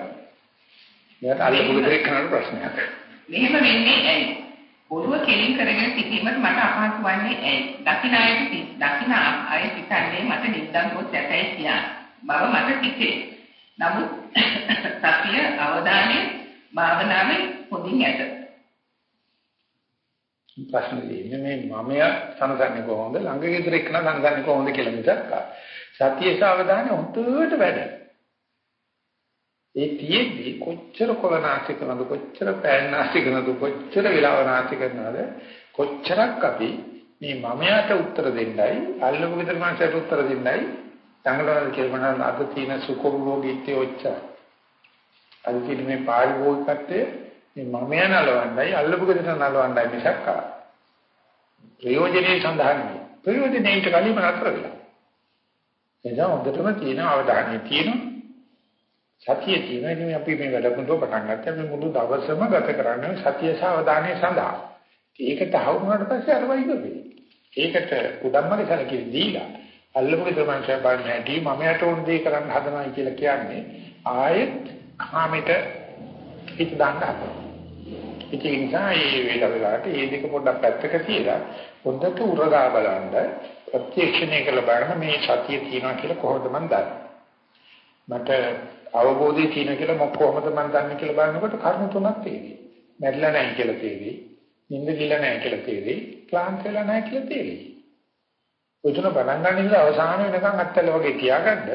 මෙයාට අල්ලපු දෙයක් කරන්න ප්‍රශ්නයක්. මෙහෙම වෙන්නේ ඇයි? ඔළුව කෙලින් කරගෙන සිටීමට මට අපහසු වන්නේ ඇයි? දකින්න අයට දකින්න අය හිතන්නේ මට නිින්දන් ගොස් ඇතයි කියා. බව මට හිතේ. නමුත් සතිය අවධානය භාවනාවේ හොඳින් ඇත. ප්‍රශ්න දෙන්නේ මේ මමය සංසන්නේ කොහොමද? ළඟ ගෙදර එක්කන සංසන්නේ කොහොමද කියලා මිසක් සතිය සාවධානය හොඳට වැඩ. ඒ තියෙද්දි කොච්චර කොලනාස්ති කරනද කොච්චර පෑන්නාස්ති කරනද කොච්චර විලාවනාස්ති කරනද කොච්චරක් අපි මේ මමයට උත්තර දෙන්නයි අල්ලපු විතර මාසයට උත්තර දෙන්නයි දඟලන කියලා අද තියෙන සුඛෝභෝගීත්වය ඔච්චර. අද තියෙන මේ පාරිභෝගිකත්වයේ මේ මම යන නලවන්නයි අල්ලපු ගෙදර නලවන්නයි මිසක් ප්‍රයෝජනේ සඳහන් නෙවෙයි. ප්‍රයෝජනෙට කලින්ම නතර වෙලා. එදා හොඳටම තියෙන අවධානය තියෙන සතිය තියෙන ඉතින් අපි මේ වැඩ කරනකොට පටන් ගත්තා මේ මුළු දවසම ගත කරන්නේ සතිය සහ අවධානය සඳහා. ඒක තහවුරුනාට පස්සේ අර වයිද වෙන්නේ. ඒකට උදම්මගේ සැලකිලි දීලා අල්ලපු ගෙදර මංසය බලන්න හැටි මම යට ඕන දේ කරන්න හදනවා කියලා කියන්නේ ආයෙත් කාමෙට හිත දාන්න හදනවා. ඉතින් ඒ නිසා මේ වෙලාවට මේ දෙක පොඩ්ඩක් පැත්තක තියලා හොඳට උරගා බලන්න ප්‍රත්‍යක්ෂණය කළ බලන්න මේ සතිය තියෙනවා කියලා කොහොමද මන් දන්නේ. මට අවබෝධය තියෙනවා කියලා මොක කොහොමද මන් දන්නේ කියලා බලනකොට කරුණු තුනක් තියෙනවා. මැරිලා නැහැ කියලා තේරෙයි. නිින්ද ගිල නැහැ කියලා තේරෙයි. ක්ලාන්ත වෙලා නැහැ කියලා තේරෙයි. ඔතන පටන් ගන්න ඉඳලා අවසාන වෙනකන් අත්තල වගේ තියාගන්න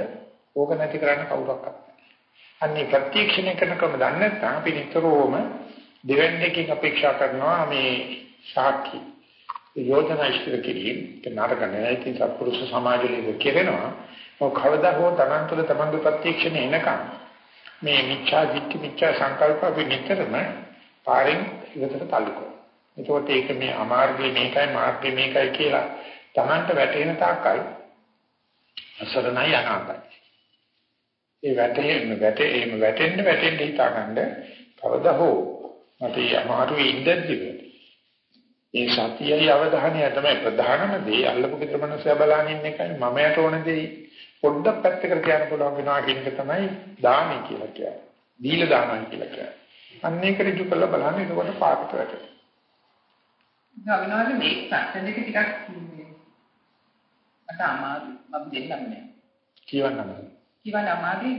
ඕක නැති කරන්න කවුරක්වත් අන්නේ ප්‍රත්‍යක්ෂණය කරන ක්‍රම දන්නේ නැත්නම් අපි නිතරම දෙවන්නේකින් අපේක්ෂා කරනවා මේ සාක්ෂි. යෝජනා ඉදිරි කිරීම කනරක නැති සත්පුරුෂ සමාජයේ කෙරෙනවා. ඔය කවදා හෝ තනන්තුල තමන්ගේ ප්‍රත්‍යක්ෂණය එනකම් මේ මිච්ඡා දිට්ඨි මිච්ඡා සංකල්ප අපි නිතරම පාරෙන් ඉවතට තල්ලු කරනවා. ඒකෝට ඒක මේ අමාර්ගය මේකයි මාර්ගය මේකයි කියලා තමන්ට වැටෙන තාක්කල් අසරණයි අනාගතයි. ඒ වැටෙන්න වැටේ එහෙම වැටෙන්න වැටෙන්න හිතාගන්න කවදා හෝ මට අමාරුවේ ඉඳද්දී ඒ සතියයි අවධානය තමයි ප්‍රධානම දේ අල්ලපු විතර මනසය බලන ඉන්න එකයි මම යට ඕන දේ පොඩ්ඩක් පැත්තකට තියන්න පුළුවන් වෙනවා කියන එක තමයි දානි කියලා කියන්නේ. දීලා දානයි කියලා කියන්නේ. අන්න ඒක ඍජු කරලා බලන්න එතකොට පාකට වැටෙනවා. ගමනවල මේ ප්‍රශ්න දෙක ටිකක් අත අමාරු මම දෙන්නම් නෑ. කියවන්නම. කියවන්න අමාරුයි.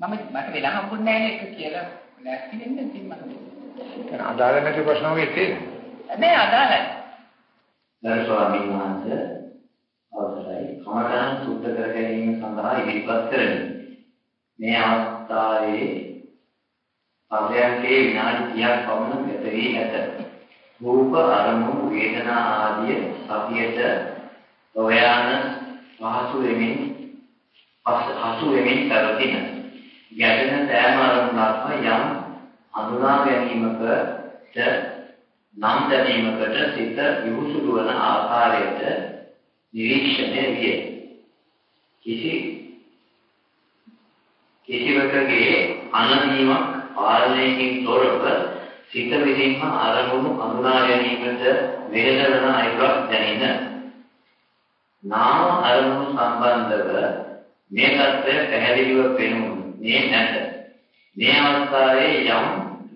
මම මට වෙලා හම්බුන්නේ නෑ ඒක කියලා නැති වෙන්න ඉතින් මම. දැන් අදාළ නැති ප්‍රශ්න වගේ තියෙනවා. නෑ අදාළයි. ගරු ස්වාමීන් වහන්සේ අවසරයි. කමඨාන් සුද්ධ කර ගැනීම සඳහා ඉදිරිපත් කරමි. මේ අවස්ථාවේ පරයන්කේ විනාඩි 30ක් පමණ ගත වී ඇත. රූප අරමුණු වේදනා ආදිය සතියට ඔයාන පහසු වෙමින් පහසු වෙමින් කරතින. ගැටෙන සෑම අරමුණක්ම යම් අඳුනා ගැනීමකට නම් දැනීමකට සිත විමුසුදු වන ආකාරයට නිරීක්ෂණය විය. කිසි කිසිවකගේ අනනීමක් පාලනයකින් තොරව සිත විසින්ම අරමුණු අඳුනා ගැනීමට වේදනන අයුරක් දැනෙන. නාම අරමුණු සම්බන්ධව මේ தත්ත්වය පැහැදිලිව පෙනුනේ නැත. මේ අවස්ථාවේ යම්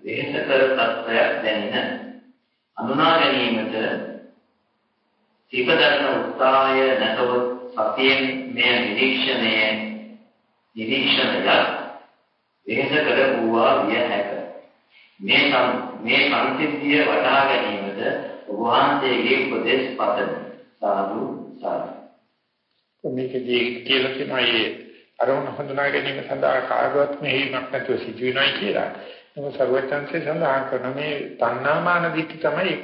වෙහෙසකර තත්ත්වයක් දැනෙන හඳුනා ගැනීමට සිපදරන උත්සාහය නැතොත් සතියෙන් මේ නිරීක්ෂණය නිරීක්ෂණය වෙනසකට වූවා විය හැක. මේ මේ සංසිද්ධිය වටහා ගැනීමට ඔබ වහන්සේගේ උපදෙස් පතමි. සාදු සාදු. මේකදී කියලා තියෙනවා මේ අරමුණ හඳුනා ගැනීම සඳහා කාර්යවත් මෙහිමක් නැතුව සිදුවෙනයි කියලා නමුත් සර්වඥාන්සේ සඳහන් කරන මේ තණ්හාමාන දිට්ඨි තමයි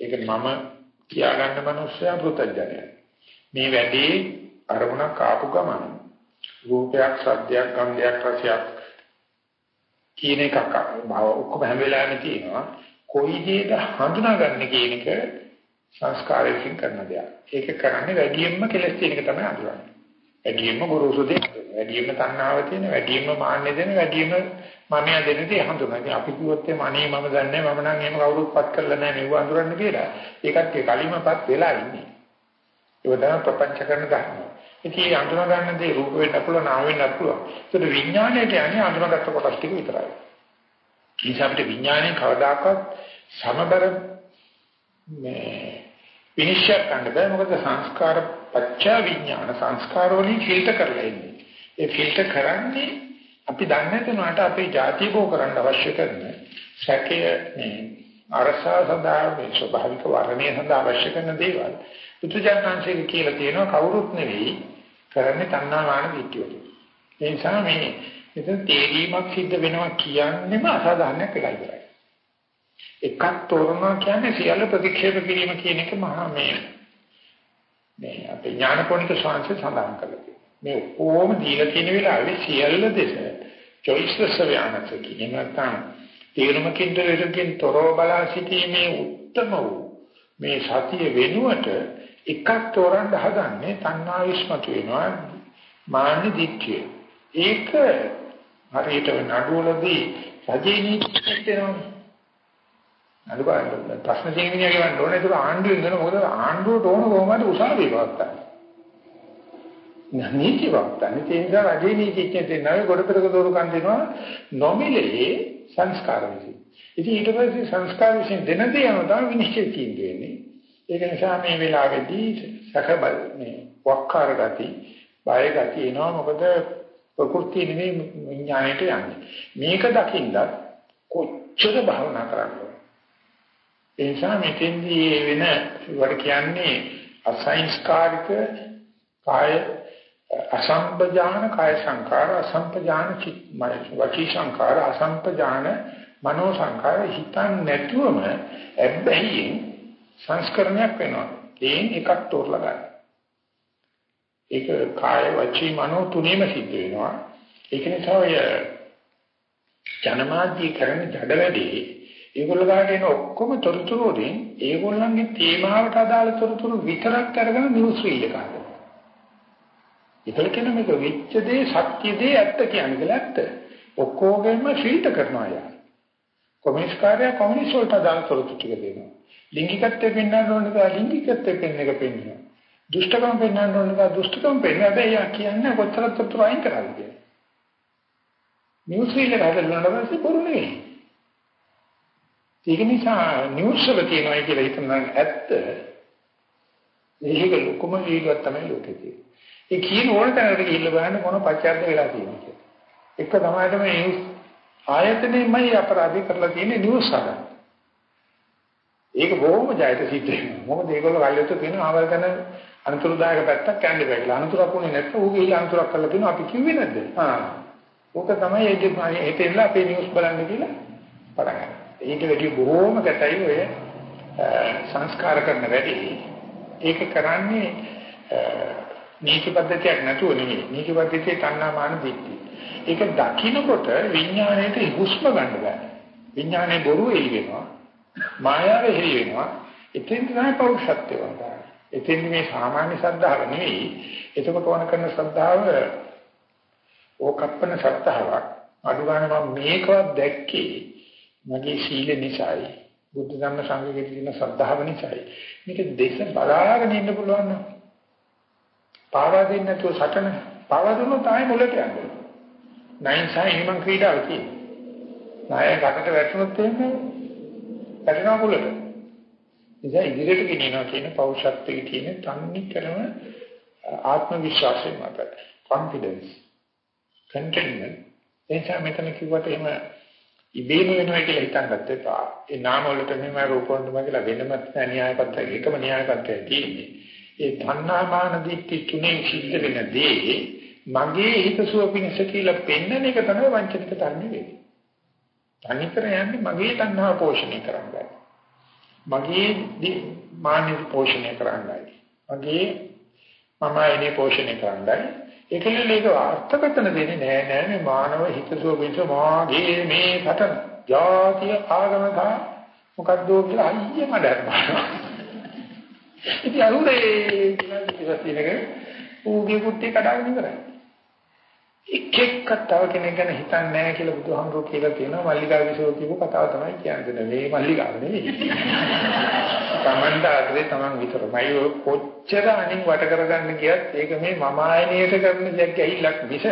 ඒක මම කියාගන්න මනුස්සයා පෘතජනය. මේ වැඩේ අරමුණක් ආපු ගමන රූපයක්, සද්දයක්, ගන්ධයක්, රසයක් කියන එකක් භව ඔක්කොම හැම වෙලාවෙම තියෙනවා. කොයි දෙයක හඳුනාගන්න කියන එක සංස්කාරයෙන් කරන දෙයක්. ඒක කරන්නේ වැඩියෙන්ම කෙලස් තියෙන එක තමයි අඳුරන්නේ. වැඩියෙන්ම ගුරුසු දෙයක්. වැඩියෙන්ම තණ්හාව තියෙන, වැඩියෙන්ම මාන්නේ දෙන, වැඩියෙන්ම මම දෙන දේ හඳුනනවා. ඉතින් අපි කිව්වොත් එහම අනේ මම දන්නේ මම නම් එහෙම කවුරුත්පත් කරලා නැහැ මෙව අඳුරන්න කියලා. ඒකත් ඒ කලින්මපත් වෙලා ඉන්නේ. ඒක තමයි ප්‍රපංච කරන ධර්ම. ඉතින් ඒ අඳුන ගන්න දේ රූප වෙන්න පුළුවන්, නාම වෙන්න පුළුවන්. ඒකට විඥාණයට යන්නේ අඳුනගත්ත කොටස් ටික විතරයි. නිසා අපිට විඥාණයෙන් කවදාකවත් සමබර මේ විනිශ්චය කරන්න බෑ මොකද සංස්කාර පච්චා විඥාන සංස්කාර වලින් ෆිල්ටර් කරලා ඉන්නේ. ඒ ෆිල්ටර් කරන්නේ අපි දන්නේ නැතුනට අපේ ಜಾති බෝ කරන්න අවශ්‍ය කරන සැකය මේ අරසා සඳහා මේ ස්වභාවික වර්ණය සඳහා අවශ්‍ය කරන දේවල් පුදුජානංශයේ කියලා තියෙනවා කවුරුත් නෙවෙයි කරන්නේ තණ්හාමාන විද්‍යාව. ඒ නිසා මේ මෙතන තේරීමක් සිද්ධ වෙනවා කියන්නේම අසාධාරණයක් වෙලා ඉවරයි. එකක් තෝරනවා කියන්නේ සියල්ල ප්‍රතික්ෂේප කිරීම කියන එක මහා මේ මේ අපේ ඥානපෝනික ශාන්ති සඳහන් කරලා මේ ඕම දීලා තියෙන වෙලාවේ සියල්ල දෙස choiceless අවයනස කියන නැත්නම් තීරමකින් දෙරකින් තොරව බලා සිටීමේ උත්තම වූ මේ සතිය වෙනුවට එකක් තෝරන්න හදන්නේ තණ්හා විශ්මතු වෙනවා මාන්න දිච්චේ ඒක හරියට නඩුවලදී රජේ නීතියක් වෙනවා අද බලන්න ප්‍රශ්න තියෙන මිනිහා කියවන්න ඕනේ ඒක ආණ්ඩුවෙන් කරන මොකද ආණ්ඩුවට ඕන කොහොමද උසාවි වත්තා නීති වක්තන්නේ ඒ නිසා රජේ නීතිඥයෙක් දෙන්නා කොට පෙරක දෝරුකම් දෙනවා නොමිලේ සංස්කාර විසින්. ඉතින් ඊට පස්සේ සංස්කාර විසින් දෙන දේ යනවා තමයි විනිශ්චය තියෙන්නේ. ඒක නිසා මේ වෙලාවේදී සකබල් මේ වක්කාර ගති, බය ගති එනවා මොකද ප්‍රകൃති නෙමෙයි විඥාණයට යන්නේ. මේක දකින්නත් කොච්චර භවනා කරන්නේ. ඒ නිසා මෙතෙන්දී වෙන වට කියන්නේ අසංස්කාරික කාය අසම්පජාන කාය සංකාර අසම්පජාන චිත් වචී සංකාර අසම්පජාන මනෝ සංකාර හිතන් නැතුවම ඇබ්බැහියෙන් සංස්කරණයක් වෙනවා. ඒන් එකක් තෝරලා ගන්න. ඒක කාය වචී මනෝ තුනේම සිද්ධ වෙනවා. ඒක නිසා ඔය ජනමාධ්‍ය කරන ජඩ වැඩේ ඒගොල්ලෝ ගන්න ඔක්කොම තොරතුරු වලින් ඒගොල්ලන්ගේ තේමාවට අදාළ තොරතුරු විතරක් අරගෙන නිවුස් රීල් එක ගන්නවා. ඒකල කියන මේක වෙච්ච දේ සත්‍ය දේ ඇත්ත කියන්නේ කියලා ඇත්ත. ඔක්කොගෙම ෆිල්ටර් කරනවා යා. කොමියුනිස්ට් කාර්යය කොමියුනිස්ට් වලට අදාළ තොරතුරු ටික දෙනවා. ලිංගිකත්වය පෙන්වන්න ඕන එක ලිංගිකත්වය පෙන්වන එක පෙන්වනවා. දුෂ්ටකම් පෙන්වන්න ඕන එක දුෂ්ටකම් පෙන්වනවා. හැබැයි යා කියන්නේ කොච්චර තොරතුරු අයින් කරාද කියලා. නිවුස් රීල් එක හදලා නැවත බොරු නෙවෙයි. ඒක නිසා නිවුස් වල තියෙනවා කියලා හිතන ඇත්ත මේක ලොකුම වේගයක් තමයි ලෝකේ තියෙන්නේ. ඒ කියන ඕන තැනකට ගිහිල්ලා බලන්න මොන පච්චාර්ථ වෙලා තියෙන්නේ කියලා. එක තමයි තමයි නිවුස් ආයතනෙමයි අපරාධي කරලා තියෙන්නේ නිවුස් හදන්න. ඒක බොහොම ජයත සිද්ධ වෙනවා. මොකද ඒගොල්ලෝ කල්යොත් කියන ආවල් කරන අනුතුරුදායක පැත්තක් යන්නේ බෑ කියලා. අනුතුරක් උනේ නැත්නම් ඌ ගිහිල්ලා අනුතුරක් කරලා තියෙනවා අපි කිව්වේ නැද්ද? ආ. ඕක තමයි ඒකේ ඒකෙන්ලා අපේ නිවුස් බලන්න කියලා පටන් ගන්නවා. ඊට වැඩි බොහෝම ගැටයි ඔය සංස්කාර කරන වැඩි. ඒක කරන්නේ නීති පද්ධතියක් නැතුව නෙමෙයි. නීති පද්ධතියේ තණ්හාමාන දිට්ඨි. ඒක දකින්නකොට විඥාණයට හුස්ම ගන්න බෑ. විඥානේ බොරු එළි වෙනවා. මායාව එළි වෙනවා. එතෙන් තමයි පෞරුෂත්වය වන්දනා. එතෙන් මේ සාමාන්‍ය ශ්‍රද්ධාව නෙවෙයි. එතකොට වන කරන ශ්‍රද්ධාව ඕකප්පන ශ්‍රද්ධාවක්. අඩු ගන්න මම මේකවත් දැක්කේ මගේ සීල නිසායි. බුද්ධ ධර්ම සංඝයේ තියෙන ශ්‍රද්ධාව නිසායි. මේක දේශ බලාගෙන ඉන්න පුළුවන් නම් පාවා දෙන්නේ නැතුව සටන පාවා දුන්නොත් ආයෙ මුලට යන්නේ. නයින් සයි හිමන් ක්‍රීඩාව කියන්නේ. නාය කටට වැටුනොත් එන්නේ වැටෙනවා මුලට. ඉතින් ඉදිරියට ගෙනියනවා කියන පෞෂත්වයේ තියෙන තන්නේ කරන ආත්ම විශ්වාසය මත confidence contentment එනිසා මෙතන කිව්වට එහෙම ඉබේම වෙනවා කියලා හිතන්නත් එපා. ඒ නාම වලට මෙහෙම රූප වලට කියලා වෙනමත් න්‍යායපත්‍රය එකම න්‍යායපත්‍රය තියෙන්නේ. ඒ තණ්හාමාන දිට්ඨි තුනේ සිද්ධ වෙන දේ මගේ හිතසුව පිණිස කියලා පෙන්වන එක තමයි වංචනික ධර්ම වෙන්නේ. තනිකර යන්නේ මගේ තණ්හාව පෝෂණය කරන්නයි. මගේ මානෙ පෝෂණය කරන්නයි. මගේ මම එනේ පෝෂණය කරන්නයි. ඒකල මේක අර්ථකථන දෙන්නේ නෑ නෑ මේ මානව හිතසුව පිණිස මාගේ මේ සටන ජාතිය ආගම ගා මොකද්ද කියලා අයියේ මඩරනවා. ඉතින් අරුනේ කියලා ඉතින් ඌගේ කුට්ටේ කඩාගෙන ඉවරයි. එක් එක්ක තව කෙනෙක් ගැන හිතන්නේ නැහැ කියලා බුදුහාමුදුරුවෝ කියලා තියෙනවා මල්ලිකා විසෝ කියපු කතාව තමයි කියන්නේ. මේ මල්ලිකාව නෙවෙයි. තමන්ට අදේ තමන් විතරමයි ඔය කොච්චර අනින් වට කරගන්න ගියත් ඒක මේ මම ආයනයට කරන දෙයක් ඇහිලක් මිස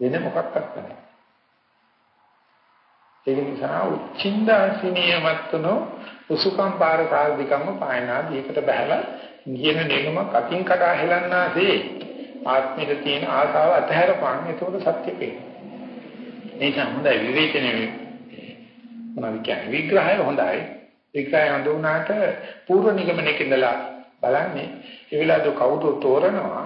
වෙන මොකක්වත් නැහැ. ඒක නිසා උච්චින්දාසිනියමත්තුනෝ උසුකම් පාර සාධිකම්ම පායනාදී එකට බහැලා ගියන නෙළුමක් අතින් කඩා හෙලන්නාසේ ආත්මෙට තියෙන ආසාව අතහැරපන් එතකොට සත්‍ය පේනවා. ඒක හොඳයි විවේචනයේ මොනවද කියන්නේ විග්‍රහය හොඳයි. විග්‍රහය හඳුනාට පූර්ව නිගමනයක ඉඳලා බලන්නේ ඒ වෙලාවට කවුද තෝරනවා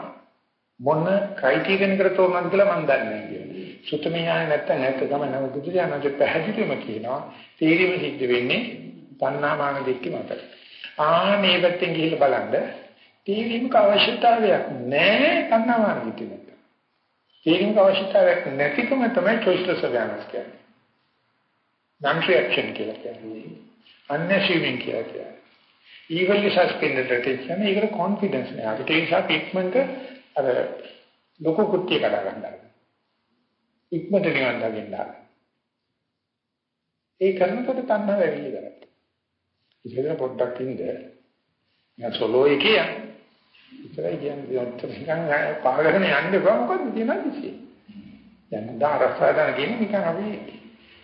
මොන ක්‍රයිටීරියන් එකට තෝරනවද කියලා මම දන්නේ නැහැ. සුතමේ ඥාන නැත්තම් නැත්ත ගමන බුදුරජාණන්ගේ පැහැදිලිවම කියනවා තීරීම සිද්ධ වෙන්නේ තණ්හාමාන දෙක්ක මත. ආ මේ පැත්තෙන් ගිහිල්ලා බලන්න තීරීමක අවශ්‍යතාවයක් නැහැ තණ්හාමාන දෙක්ක මත. තීරීමක අවශ්‍යතාවයක් නැතිකම තමයි choiceless awareness කියන්නේ. non reaction කියලා කියන්නේ. Unassuming කියලා කියන්නේ. evenly suspended attention ඒකට confidence නෑ. අපිට ඒ නිසා පිටමන්ට අර ලොකු කුට්ටිය කඩා ගන්නවා. ඉක්මනට නිවන් දකින්න. ඒ කරනකොට තණ්හා වැඩි වෙනවා. ඉතින් පොඩ්ඩක් ඉඳ මම සොලෝ එකේ ඉතරයි කියන්නේ නිකන් පාගගෙන යන්න බෑ මොකද තියෙනවා කිසි. දැන් දාරසාදන කියන්නේ නිකන් අපි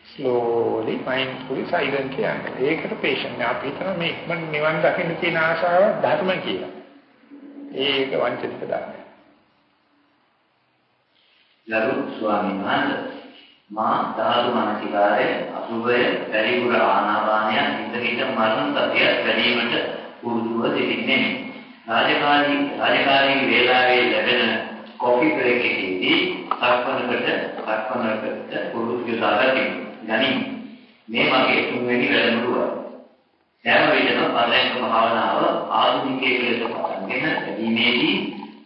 slowly mindfully silent කියන්නේ. ඒකට patient අපි හිතන මේ ඉක්මන නිවන් දකින්න තියෙන ආශාව ධර්ම කියලා. ඒක වංචනික ධර්මයි. ගරු ස්වාමීන් වහන්සේ මා ධාතු මනසිකාරය අසුභය පරිපුර ආනාපානය ඉදිරියට මරණ සතිය වැඩිවීමට පුරුදුව දෙන්නේ රාජකාරී රාජකාරී වේලාවේ ලැබෙන කොෆි බ්‍රේක් එකේදී සක්මනකට සක්මනකට පුරුදු යොදාගන්න ගනිමු. මේ මගේ තුන්වෙනි වැඩමුළුව. සෑම විටම පරයන්ක භාවනාව ආධුනිකයෙක් ලෙස පටන්ගෙන වැඩිමේදී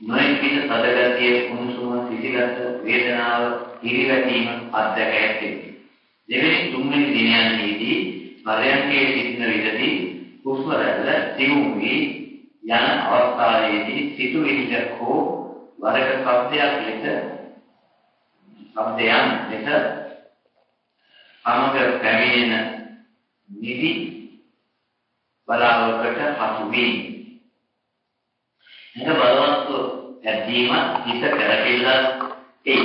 නොයෙක් විට සදගතිය කුණුසුම සිසිලස වේදනාව ඉරිවැටීම අත්දැක ඇත්තේ. දෙවෙනි තුන්වෙනි දිනයන්හිදී පරයන්කේ සිටින විටදී හුස්ම රැල්ල සිවුම් වී යන අවස්ථාවේදී සිතුවිල්ලක් හෝ වරක ශබ්දයක් ලෙස ශබ්දයන් ලෙස සමග පැමිණෙන නිදි බලාවකට හසු වී එන බලවත්ව ඇදීම හිත කරකෙල්ල ඒ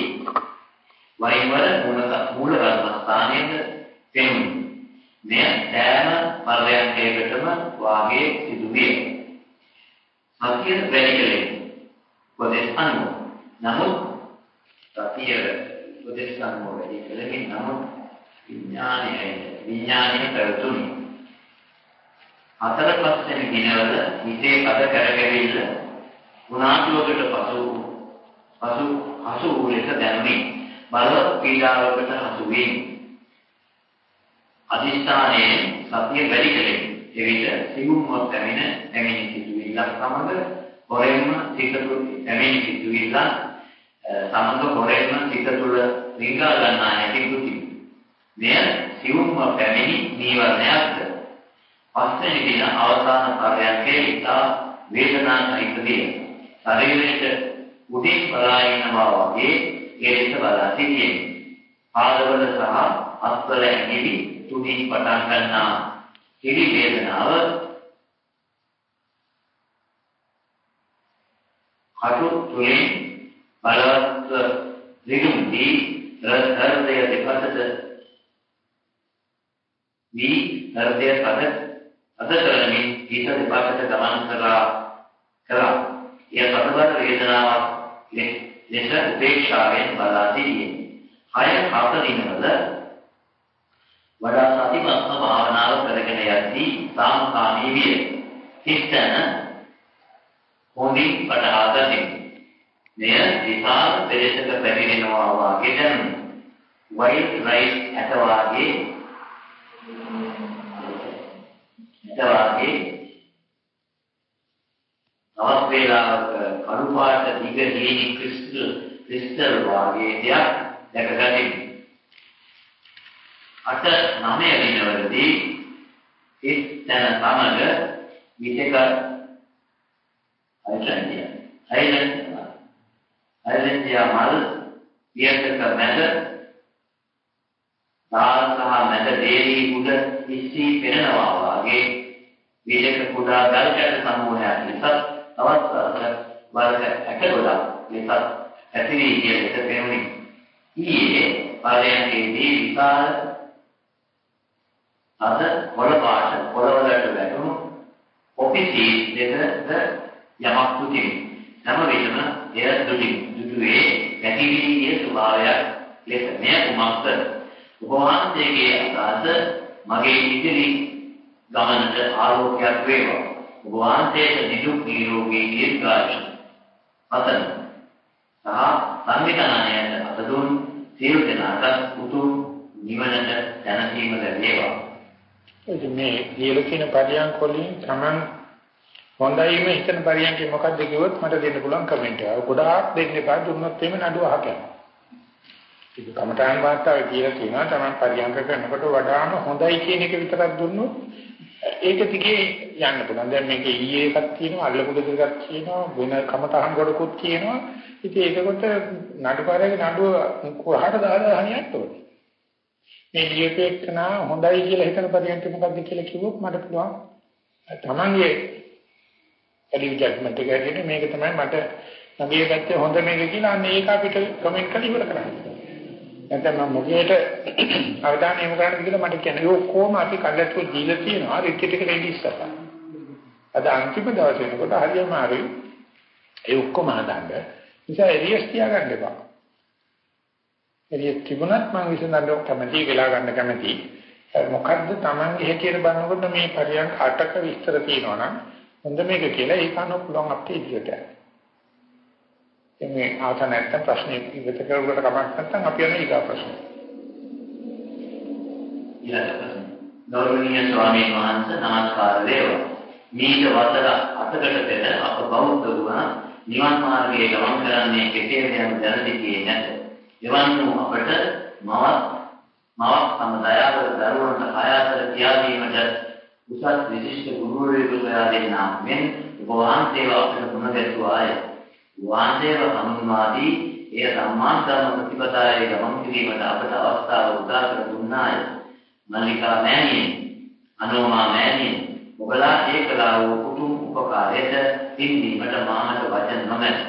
වරින් වර මූල මූල කර්මස්ථානයේ පෙනුනේ මෙය සෑම පරයන්කයකටම වාගේ සිදුවේ. සතිය වැඩි කලේ උපදේශ අනුව. නමුත් සතිය උපදේශ අනුව වැඩි කලේ නමුත් විඥානයයි. විඥානය කරතුනි හතර පස්වෙනි දිනවල හිතේ පද කරගෙවිල්ල ගුණාත්මකට පසු පසු හසු වූ ලෙස දැනුනි. බලවත් පීඩාවකට හසු වී අදිස්ථානයේ සතිය වැඩි කලේ එවිට සිගුම්වත් පැමිණ පැමිණි සිටුවිල්ලක් සමග හොරෙන්ම සිත තුළ පැමිණි සිටුවිල්ල සමග හොරෙන්ම සිත තුළ රිංගා ගන්නා හැටි දුති මෙය සිවුම්ව පැමිණි නීවරණයක්ද? පස්වෙනි දින අවසාන කාර්යයේ ඉතා වේදනා සහිතදී ශරීරයට උඩින් බලා ඉන්නවා වගේ ඒ දෙස බලා සිටියේ. පාදවල සහ අත්වල ඇඟිලි තුඩින් පටන් ගන්නා හිරි වේදනාව කටු තුලින් බලවත් රිදුම්දී හෘදය දෙපසට වී හෘදය පද අද කරමින් හිත දෙපසට ගමන් කරා කරා එය සතබර වේදනාවක් ලෙස උපේක්ෂාවෙන් බලා සිටියේ හය හත දිනවල වඩා සතිමත්ව භාවනාව කරගෙන යද්දී සාමකාමී විය. හිතන හොඳින් වඩා ගනිමු. මෙය විශාල පෙරේතක පැමිණෙනවා වාගේ දැනුනි. වයිල්ඩ් රයිට් ඇත වාගේ ඇත වාගේ තවත් වේලාවක කළු පාට දිග දීනි ක්‍රිස්ටල් ක්‍රිස්ටල් වාගේ දෙයක් දැකගනිමු. අට නවය දිනවලදී එක් තැන සමග විතක අයිලන්ඩිය අයිලන්ඩ් අයිලන්ඩිය මල් වියතක මැද දාල් සහ මැද දේවි උඩ ඉස්සී පෙනෙනවා වගේ විදක කුඩා ගල්කඩ සමූහයක් ලෙස තවත් වර්ග ඇටගොඩක් ලෙස ඇතිවී ගිය ලෙස පෙනුනි. ඊයේ පාරයන්කේදී විශාල අද වල පාට පොළවලට වැටුණු ඔපිසි දෙකද යමක් තුතින් හැම විටම එය දුටි දුටුවේ පැතිවිලියේ ස්වභාවයක් ලෙස මෙය කුමක්ද? ඔබ වහන්සේගේ අදහස මගේ ඉදිරි ගමනට ආලෝකයක් වේවා. ඔබ වහන්සේට නිදුක් නිරෝගී දීර්ඝායුෂ. පතන සහ සංවිධානයට අතදුන් සියලු දෙනාට උතුම් නිවනට දැනසීම ලැබේවා. ඉතින් මේ කියලා කියන පරියන්ක වලින් Taman හොඳයිම හිතන පරියන්කේ මොකක්ද කිව්වොත් මට දෙන්න පුළුවන් කමෙන්ට් එක. ගොඩාක් දෙන්න එපා දුන්නොත් එimhe නඩුව අහගෙන. ඒක කමඨාන් වාර්තාවේ කියලා කියනවා Taman පරියන්ක කරනකොට වඩාම හොඳයි කියන එක විතරක් දුන්නොත් ඒක දිගේ යන්න පුළුවන්. දැන් මේකේ ඊයේ එකක් තියෙනවා, අල්ලපු දෙකක් තියෙනවා, වෙන කමඨාන් ගොඩකුත් තියෙනවා. ඉතින් ඒකකොට නඩුකාරයේ නඩුව කොහාට දාලා හනියන්න ඕනේ. මේ ලියපෙන්න හොඳයි කියලා හිතන පරියන්ක මොකක්ද කියලා කිව්වොත් මට පුළුවන් තමන්ගේ එළිය ජජ්මන්ට් එක ඇරෙන්නේ මේක තමයි මට මගේ පැත්තේ හොඳ මේක කියලා අන්න ඒක අපිට කමෙන්ට් කරලා ඉවර කරන්න. නැත්නම් මම මොකේට අවධානය යොමු කරන්නද කියලා මට කියන්න. ඒක කොහොම අපි කඩට්ටු දීලා තියෙනවා රිට්‍රීට් එකට එන්නේ ඉස්සරහ. අද අන්තිම දවසේ වෙනකොට හරියම හරි ඒ ඔක්කොම හදාගන්න. නිසා එරියස් තියාගන්න එපා. එළිය තිබුණත් මම විසඳන්න කැමති වෙලා ගන්න කැමති. මොකද්ද Tamange හැටියට බලනකොට මේ පරියන්ක අටක විස්තර තියෙනවා නම් හොඳ මේක කියලා ඒක අනුව පුළුවන් අපේ ඉදිරියට යන්න. මේ ආත නැත්තම් ප්‍රශ්නේ ඉවත කරුවට කමක් නැත්තම් අපි යන ඊගා ප්‍රශ්නේ. ගෞරවනීය ස්වාමීන් වහන්සේ නමස්කාර වේවා. මීට වසර 8කට පෙර අප බෞද්ධ වුණා නිවන් මාර්ගයේ ගමන් කරන්නේ කෙසේද යන දැනදිකේ නැත. එවන් වූ අපට මවත් මවක් තම දයාවර දරුවන්ට ආයතන කියා දීමට උසස් විශිෂ්ට ගුරුවරයෙකු සොයා දෙන්නා මෙන් ඔබ වහන්සේව අපට මුණගැසුවාය. වහන්සේව හඳුන්වාදී එය සම්මාන ධර්ම ප්‍රතිපදාවේ ගමන් කිරීමට අපට අවස්ථාව උදා කර දුන්නාය. මල්ලිකා මෑණියනි, අනෝමා මෑණියනි, ඔබලා ඒ කළා වූ උතුම් උපකාරයට පින්දීමට මානක වචන නොමැත.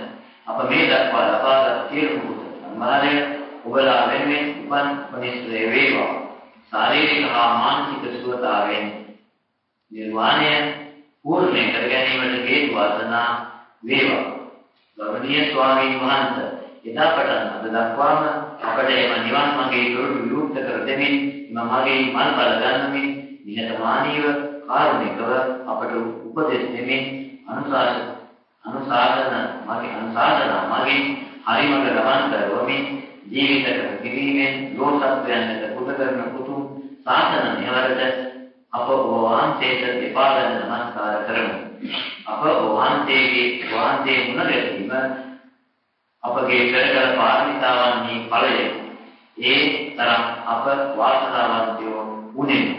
අප මේ දක්වා ලබාගත් සියලු සම්මානය ඔබලා වෙනුවෙන් උපන් මිනිස්ත්‍රේ වේවා. ශාරීරික හා මානසික සුවතාවෙන් නිර්වාණය පූර්ණ කර ගැනීමට හේතු වාසනා වේවා. ගෞරවනීය ස්වාමීන් වහන්සේ එදා පටන් අද දක්වාම අපට එම නිවන් මාගේ දොරටු විවෘත කර දෙමින් මමගේ මල් බල ගන්නමින් නිහතමානීව කාරුණිකව අපට උපදෙස් දෙමින් අනුශාසන අනුශාසන මගේ අනුශාසන මගේ හරිමඟ ගමන් කරවමින් ජීවිත කර කිරීමෙන් ලෝකසත්වයන්ට පුද කරන පුතුම් සාසන නිවරට අප වහන්සේට දෙපාදන නමස්කාර කරමු. අප වහන්සේගේ වහන්සේ මුණ ගැසීම අපගේ පෙරකල පාරමිතාවන්හි ඵලය. ඒ තරම් අප වාසනාවන්තයෝ වුණෙමු.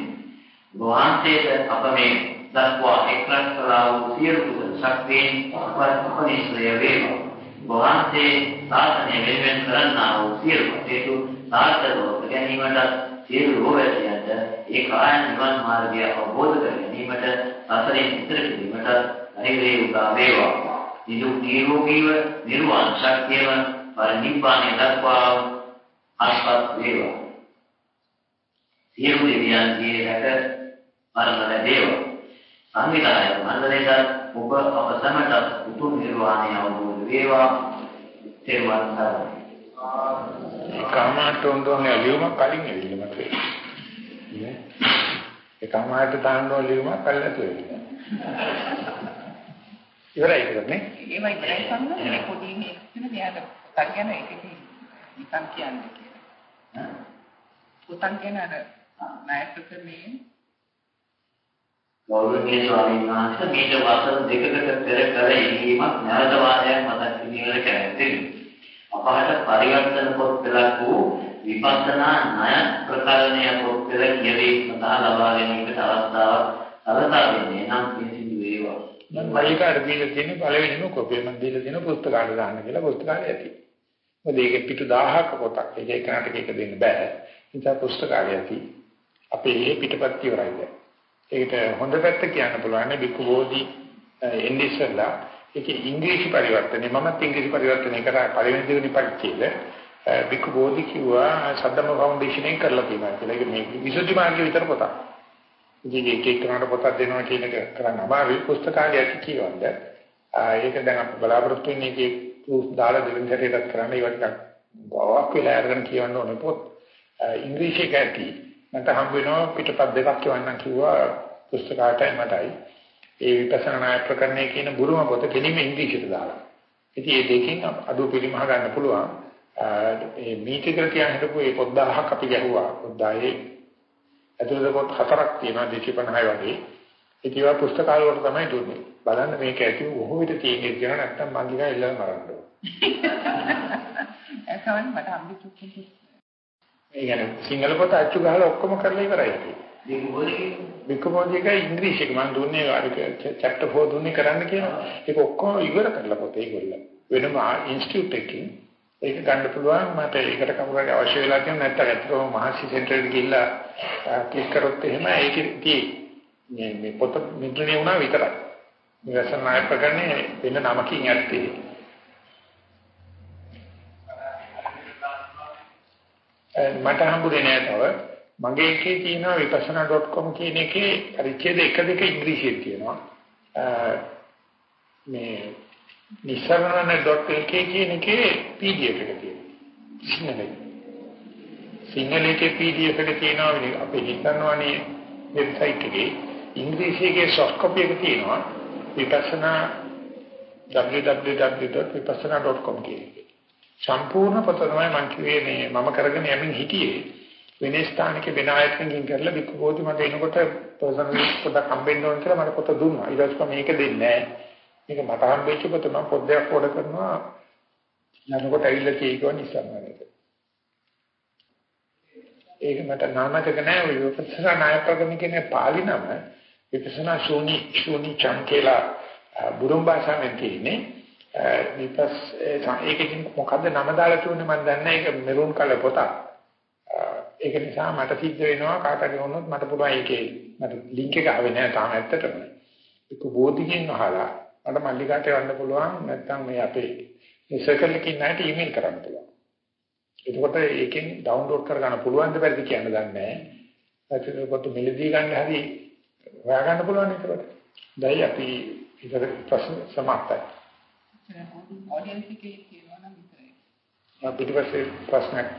වහන්සේට අප මේ දක්වා එක්රස් කළා වූ සියලු කුසල ශක්තියෙන් අප උපනිශ්‍රය වේවා. වහන්සේ සාසනය වෙනුවෙන් කරන්නා වූ සියලු කටයුතු සාර්ථකව ගැනීමට සියලු රෝගයන්ට ඒ කායන නිවන් මාර්ගය අවබෝධ කර ගැනීමට සසරෙන් ඉතර කිරීමට අනිවේ උදා වේවා. නිදුක් නිරෝගීව නිර්වාණ ශක්තියව පරිනිබ්බාණය දක්වා අස්පත් වේවා. සියලු දෙවියන්ගේ රැක පරමල දේවා. සංවිධායක මණ්ඩලයට ඔබ අප සැමට උතුම් නිර්වාණය අවබෝධ වේවා. තෙරුවන් සරණයි. කාමාට උන්දෝනේ ලියුම කලින් එවිල මට නේ ඒ කාමාට දාන්න ඕන ලියුම කලින් නැතුව ඉවරයි ඉවරනේ ඒවා ඉවරයි සම්මත පොඩි මේ වෙන දෙයක් පුතන් ගැන ඒක නිකන් කියන්නේ කියලා. පුතන් ගැන අර නායකකමේ ගෞරවනීය ස්වාමීන් වහන්සේ මේක වසර දෙකකට පෙර කර ඉීමක් නැවත වාරයක් මතක් කිරීමට කැමැතියි අපහට පරිවර්තන පොත් පෙළක් වූ විපස්සනා ණය ප්‍රකරණය පොත් පෙළ කියවීම සඳහා ලබා ගැනීමට අවස්ථාවක් සලසා දෙන්නේ නම් කිසිදු වේවා. මම වලිකාට දීලා තියෙන පළවෙනිම කොපිය මම දීලා තියෙන පුස්තකාලේ දාන්න කියලා පුස්තකාලේ ඇති. මොකද ඒකේ පිටු 1000ක පොතක්. ඒක එකනට එක දෙන්න බෑ. නිසා පුස්තකාලේ ඇති. අපේ මේ පිටපත් ඉවරයිද. ඒකට හොඳ පැත්ත කියන්න පුළුවන් බිකු බෝධි එන්නේ ඉස්සෙල්ලා ඒකේ ඉංග්‍රීසි පරිවර්තනය මමත් ඉංග්‍රීසි පරිවර්තනය කරා පළවෙනි දෙවෙනි පරිච්ඡේද බිකු බෝධි කිව්වා සද්දම ෆවුන්ඩේෂන් එකෙන් කරලා තියෙනවා කියලා. ඒක මේ විසුද්ධි මාර්ගයේ විතර පොතක්. ඉතින් ඒක එක්කනට පොතක් දෙනවා කියන එක කරන්න අමාරුයි පුස්තකාලය ඇති කියවන්න. ඒක දැන් අපි බලාපොරොත්තු වෙන්නේ ඒකේ ප්‍රූෆ් දාලා දෙවෙනි සැරේටත් කරන්න ඒවත් ගාවක් වෙලා අරගෙන කියවන්න ඕනේ පොත්. ඉංග්‍රීසි එක ඇති. මට හම්බ වෙනවා පිටපත් දෙකක් කියවන්න කිව්වා පුස්තකාලයටයි මටයි. ඒ විපස්සනා නාය ප්‍රකරණය කියන බුරුම පොත කෙලින්ම ඉංග්‍රීසියට දාලා. ඉතින් මේ දෙකෙන් අඩු පිළිමහ ගන්න පුළුවන්. මේ මීටිකල් කියන හිටපු ඒ පොත් 1000ක් අපි ගැහුවා. පොත් 10 ඇතුළත පොත් හතරක් තියෙනවා 250 වගේ. ඉතින් ඒවා පුස්තකාල වලට තමයි දුන්නේ. බලන්න මේක ඇති බොහෝ විට තියෙන්නේ කියලා නැත්තම් මං ගිහලා ඉල්ලලා මරන්න ඕන. ඒකවන් මට අම්බිතු කිසි. ඒ කියන්නේ සිංහල පොත අච්චු ගහලා ඔක්කොම කරලා ඉවරයි. විකමෝදික ඉංග්‍රීසි එක මම දුන්නේ අර චැප්ටර් 4 දුන්නේ කරන්න කියලා. ඒක ඔක්කොම ඉවර කරලා පොතේ ඒගොල්ලෝ. වෙනම ඉන්ස්ටිටියුට් එකකින් ඒක ගන්න පුළුවන් මට ඒකට කවුරුහරි අවශ්‍ය වෙලා තියෙන නැත්නම් ඇත්තටම මහසි සෙන්ටර් එකට ගිහිල්ලා ක්ලික් කරොත් එහෙම ඒකේ මේ මේ පොත මුද්‍රණය වුණා විතරයි. මේ වැසන් නාය ප්‍රකරණේ වෙන නමකින් ඇත්තේ. මට හම්බුනේ නෑ තව මගේ එකේ තියෙනවා vipassana.com කියන එකේ පරිච්ඡේද 1 2 ඉංග්‍රීසියෙන් තියෙනවා. මේ nisarana.lk කියන එකේ PDF එක තියෙනවා. සිංහලෙන්. සිංහලයේ PDF එක තියෙනවා අපේ හිතනවානේ වෙබ්සයිට් එකේ ඉංග්‍රීසි එකේ soft copy එක තියෙනවා. විපස්සනා www.vipassana.com කියන්නේ. සම්පූර්ණ පොත තමයි මම කිව්වේ මේ මම කරගෙන යමින් හිටියේ. වෙන ස්ථානික වෙන ආයතනකින් කරලා බික්කු බෝධි මට එනකොට පර්සනල් පොතක් හම්බෙන්න ඕන කියලා මට පොත දුන්නා. ඊට පස්සේ මේක දෙන්නේ නැහැ. මේක මට හම්බෙච්ච පොත මම පොත් දෙකක් ඕඩර් කරනවා. යනකොට ඇවිල්ලා තියෙකවන ඉස්සන්නේක. ඒක මට නාමකක නැහැ ඔය විපස්සනා නායකකම කියන්නේ පාලි නම විපස්සනා ශූන්‍ය ශූන්‍ය චංකේලා බුරුම් භාෂාවෙන් කියන්නේ විපස් ඒකකින් මොකද්ද නම දාලා තුනේ මම දන්නේ ඒක මෙරුන් කලර් පොතක්. ඒක නිසා මට සිද්ධ වෙනවා කාටද වුණොත් මට පුළුවන් ඒකේ මට ලින්ක් එක ආවේ නැහැ තාම ඇත්තටම. ඒක බෝධිකින් අහලා මට මල්ලිකාට යන්න පුළුවන් නැත්නම් මේ අපේ මේ සර්කල් එකකින් නැට ඊමේල් කරන්න පුළුවන්. එතකොට ඒකෙන් ඩවුන්ලෝඩ් කරගන්න පුළුවන් දෙයක් කියන්න දන්නේ නැහැ. ඒකට මිලදී ගන්න හැටි හොයාගන්න පුළුවන් ඒකට. දැන් අපි ඉතල ප්‍රශ්න සමාප්තයි. ඔඩියන්ස් එකේ කියනවා නම් විතරයි. පිටිපස්සේ ප්‍රශ්නයක්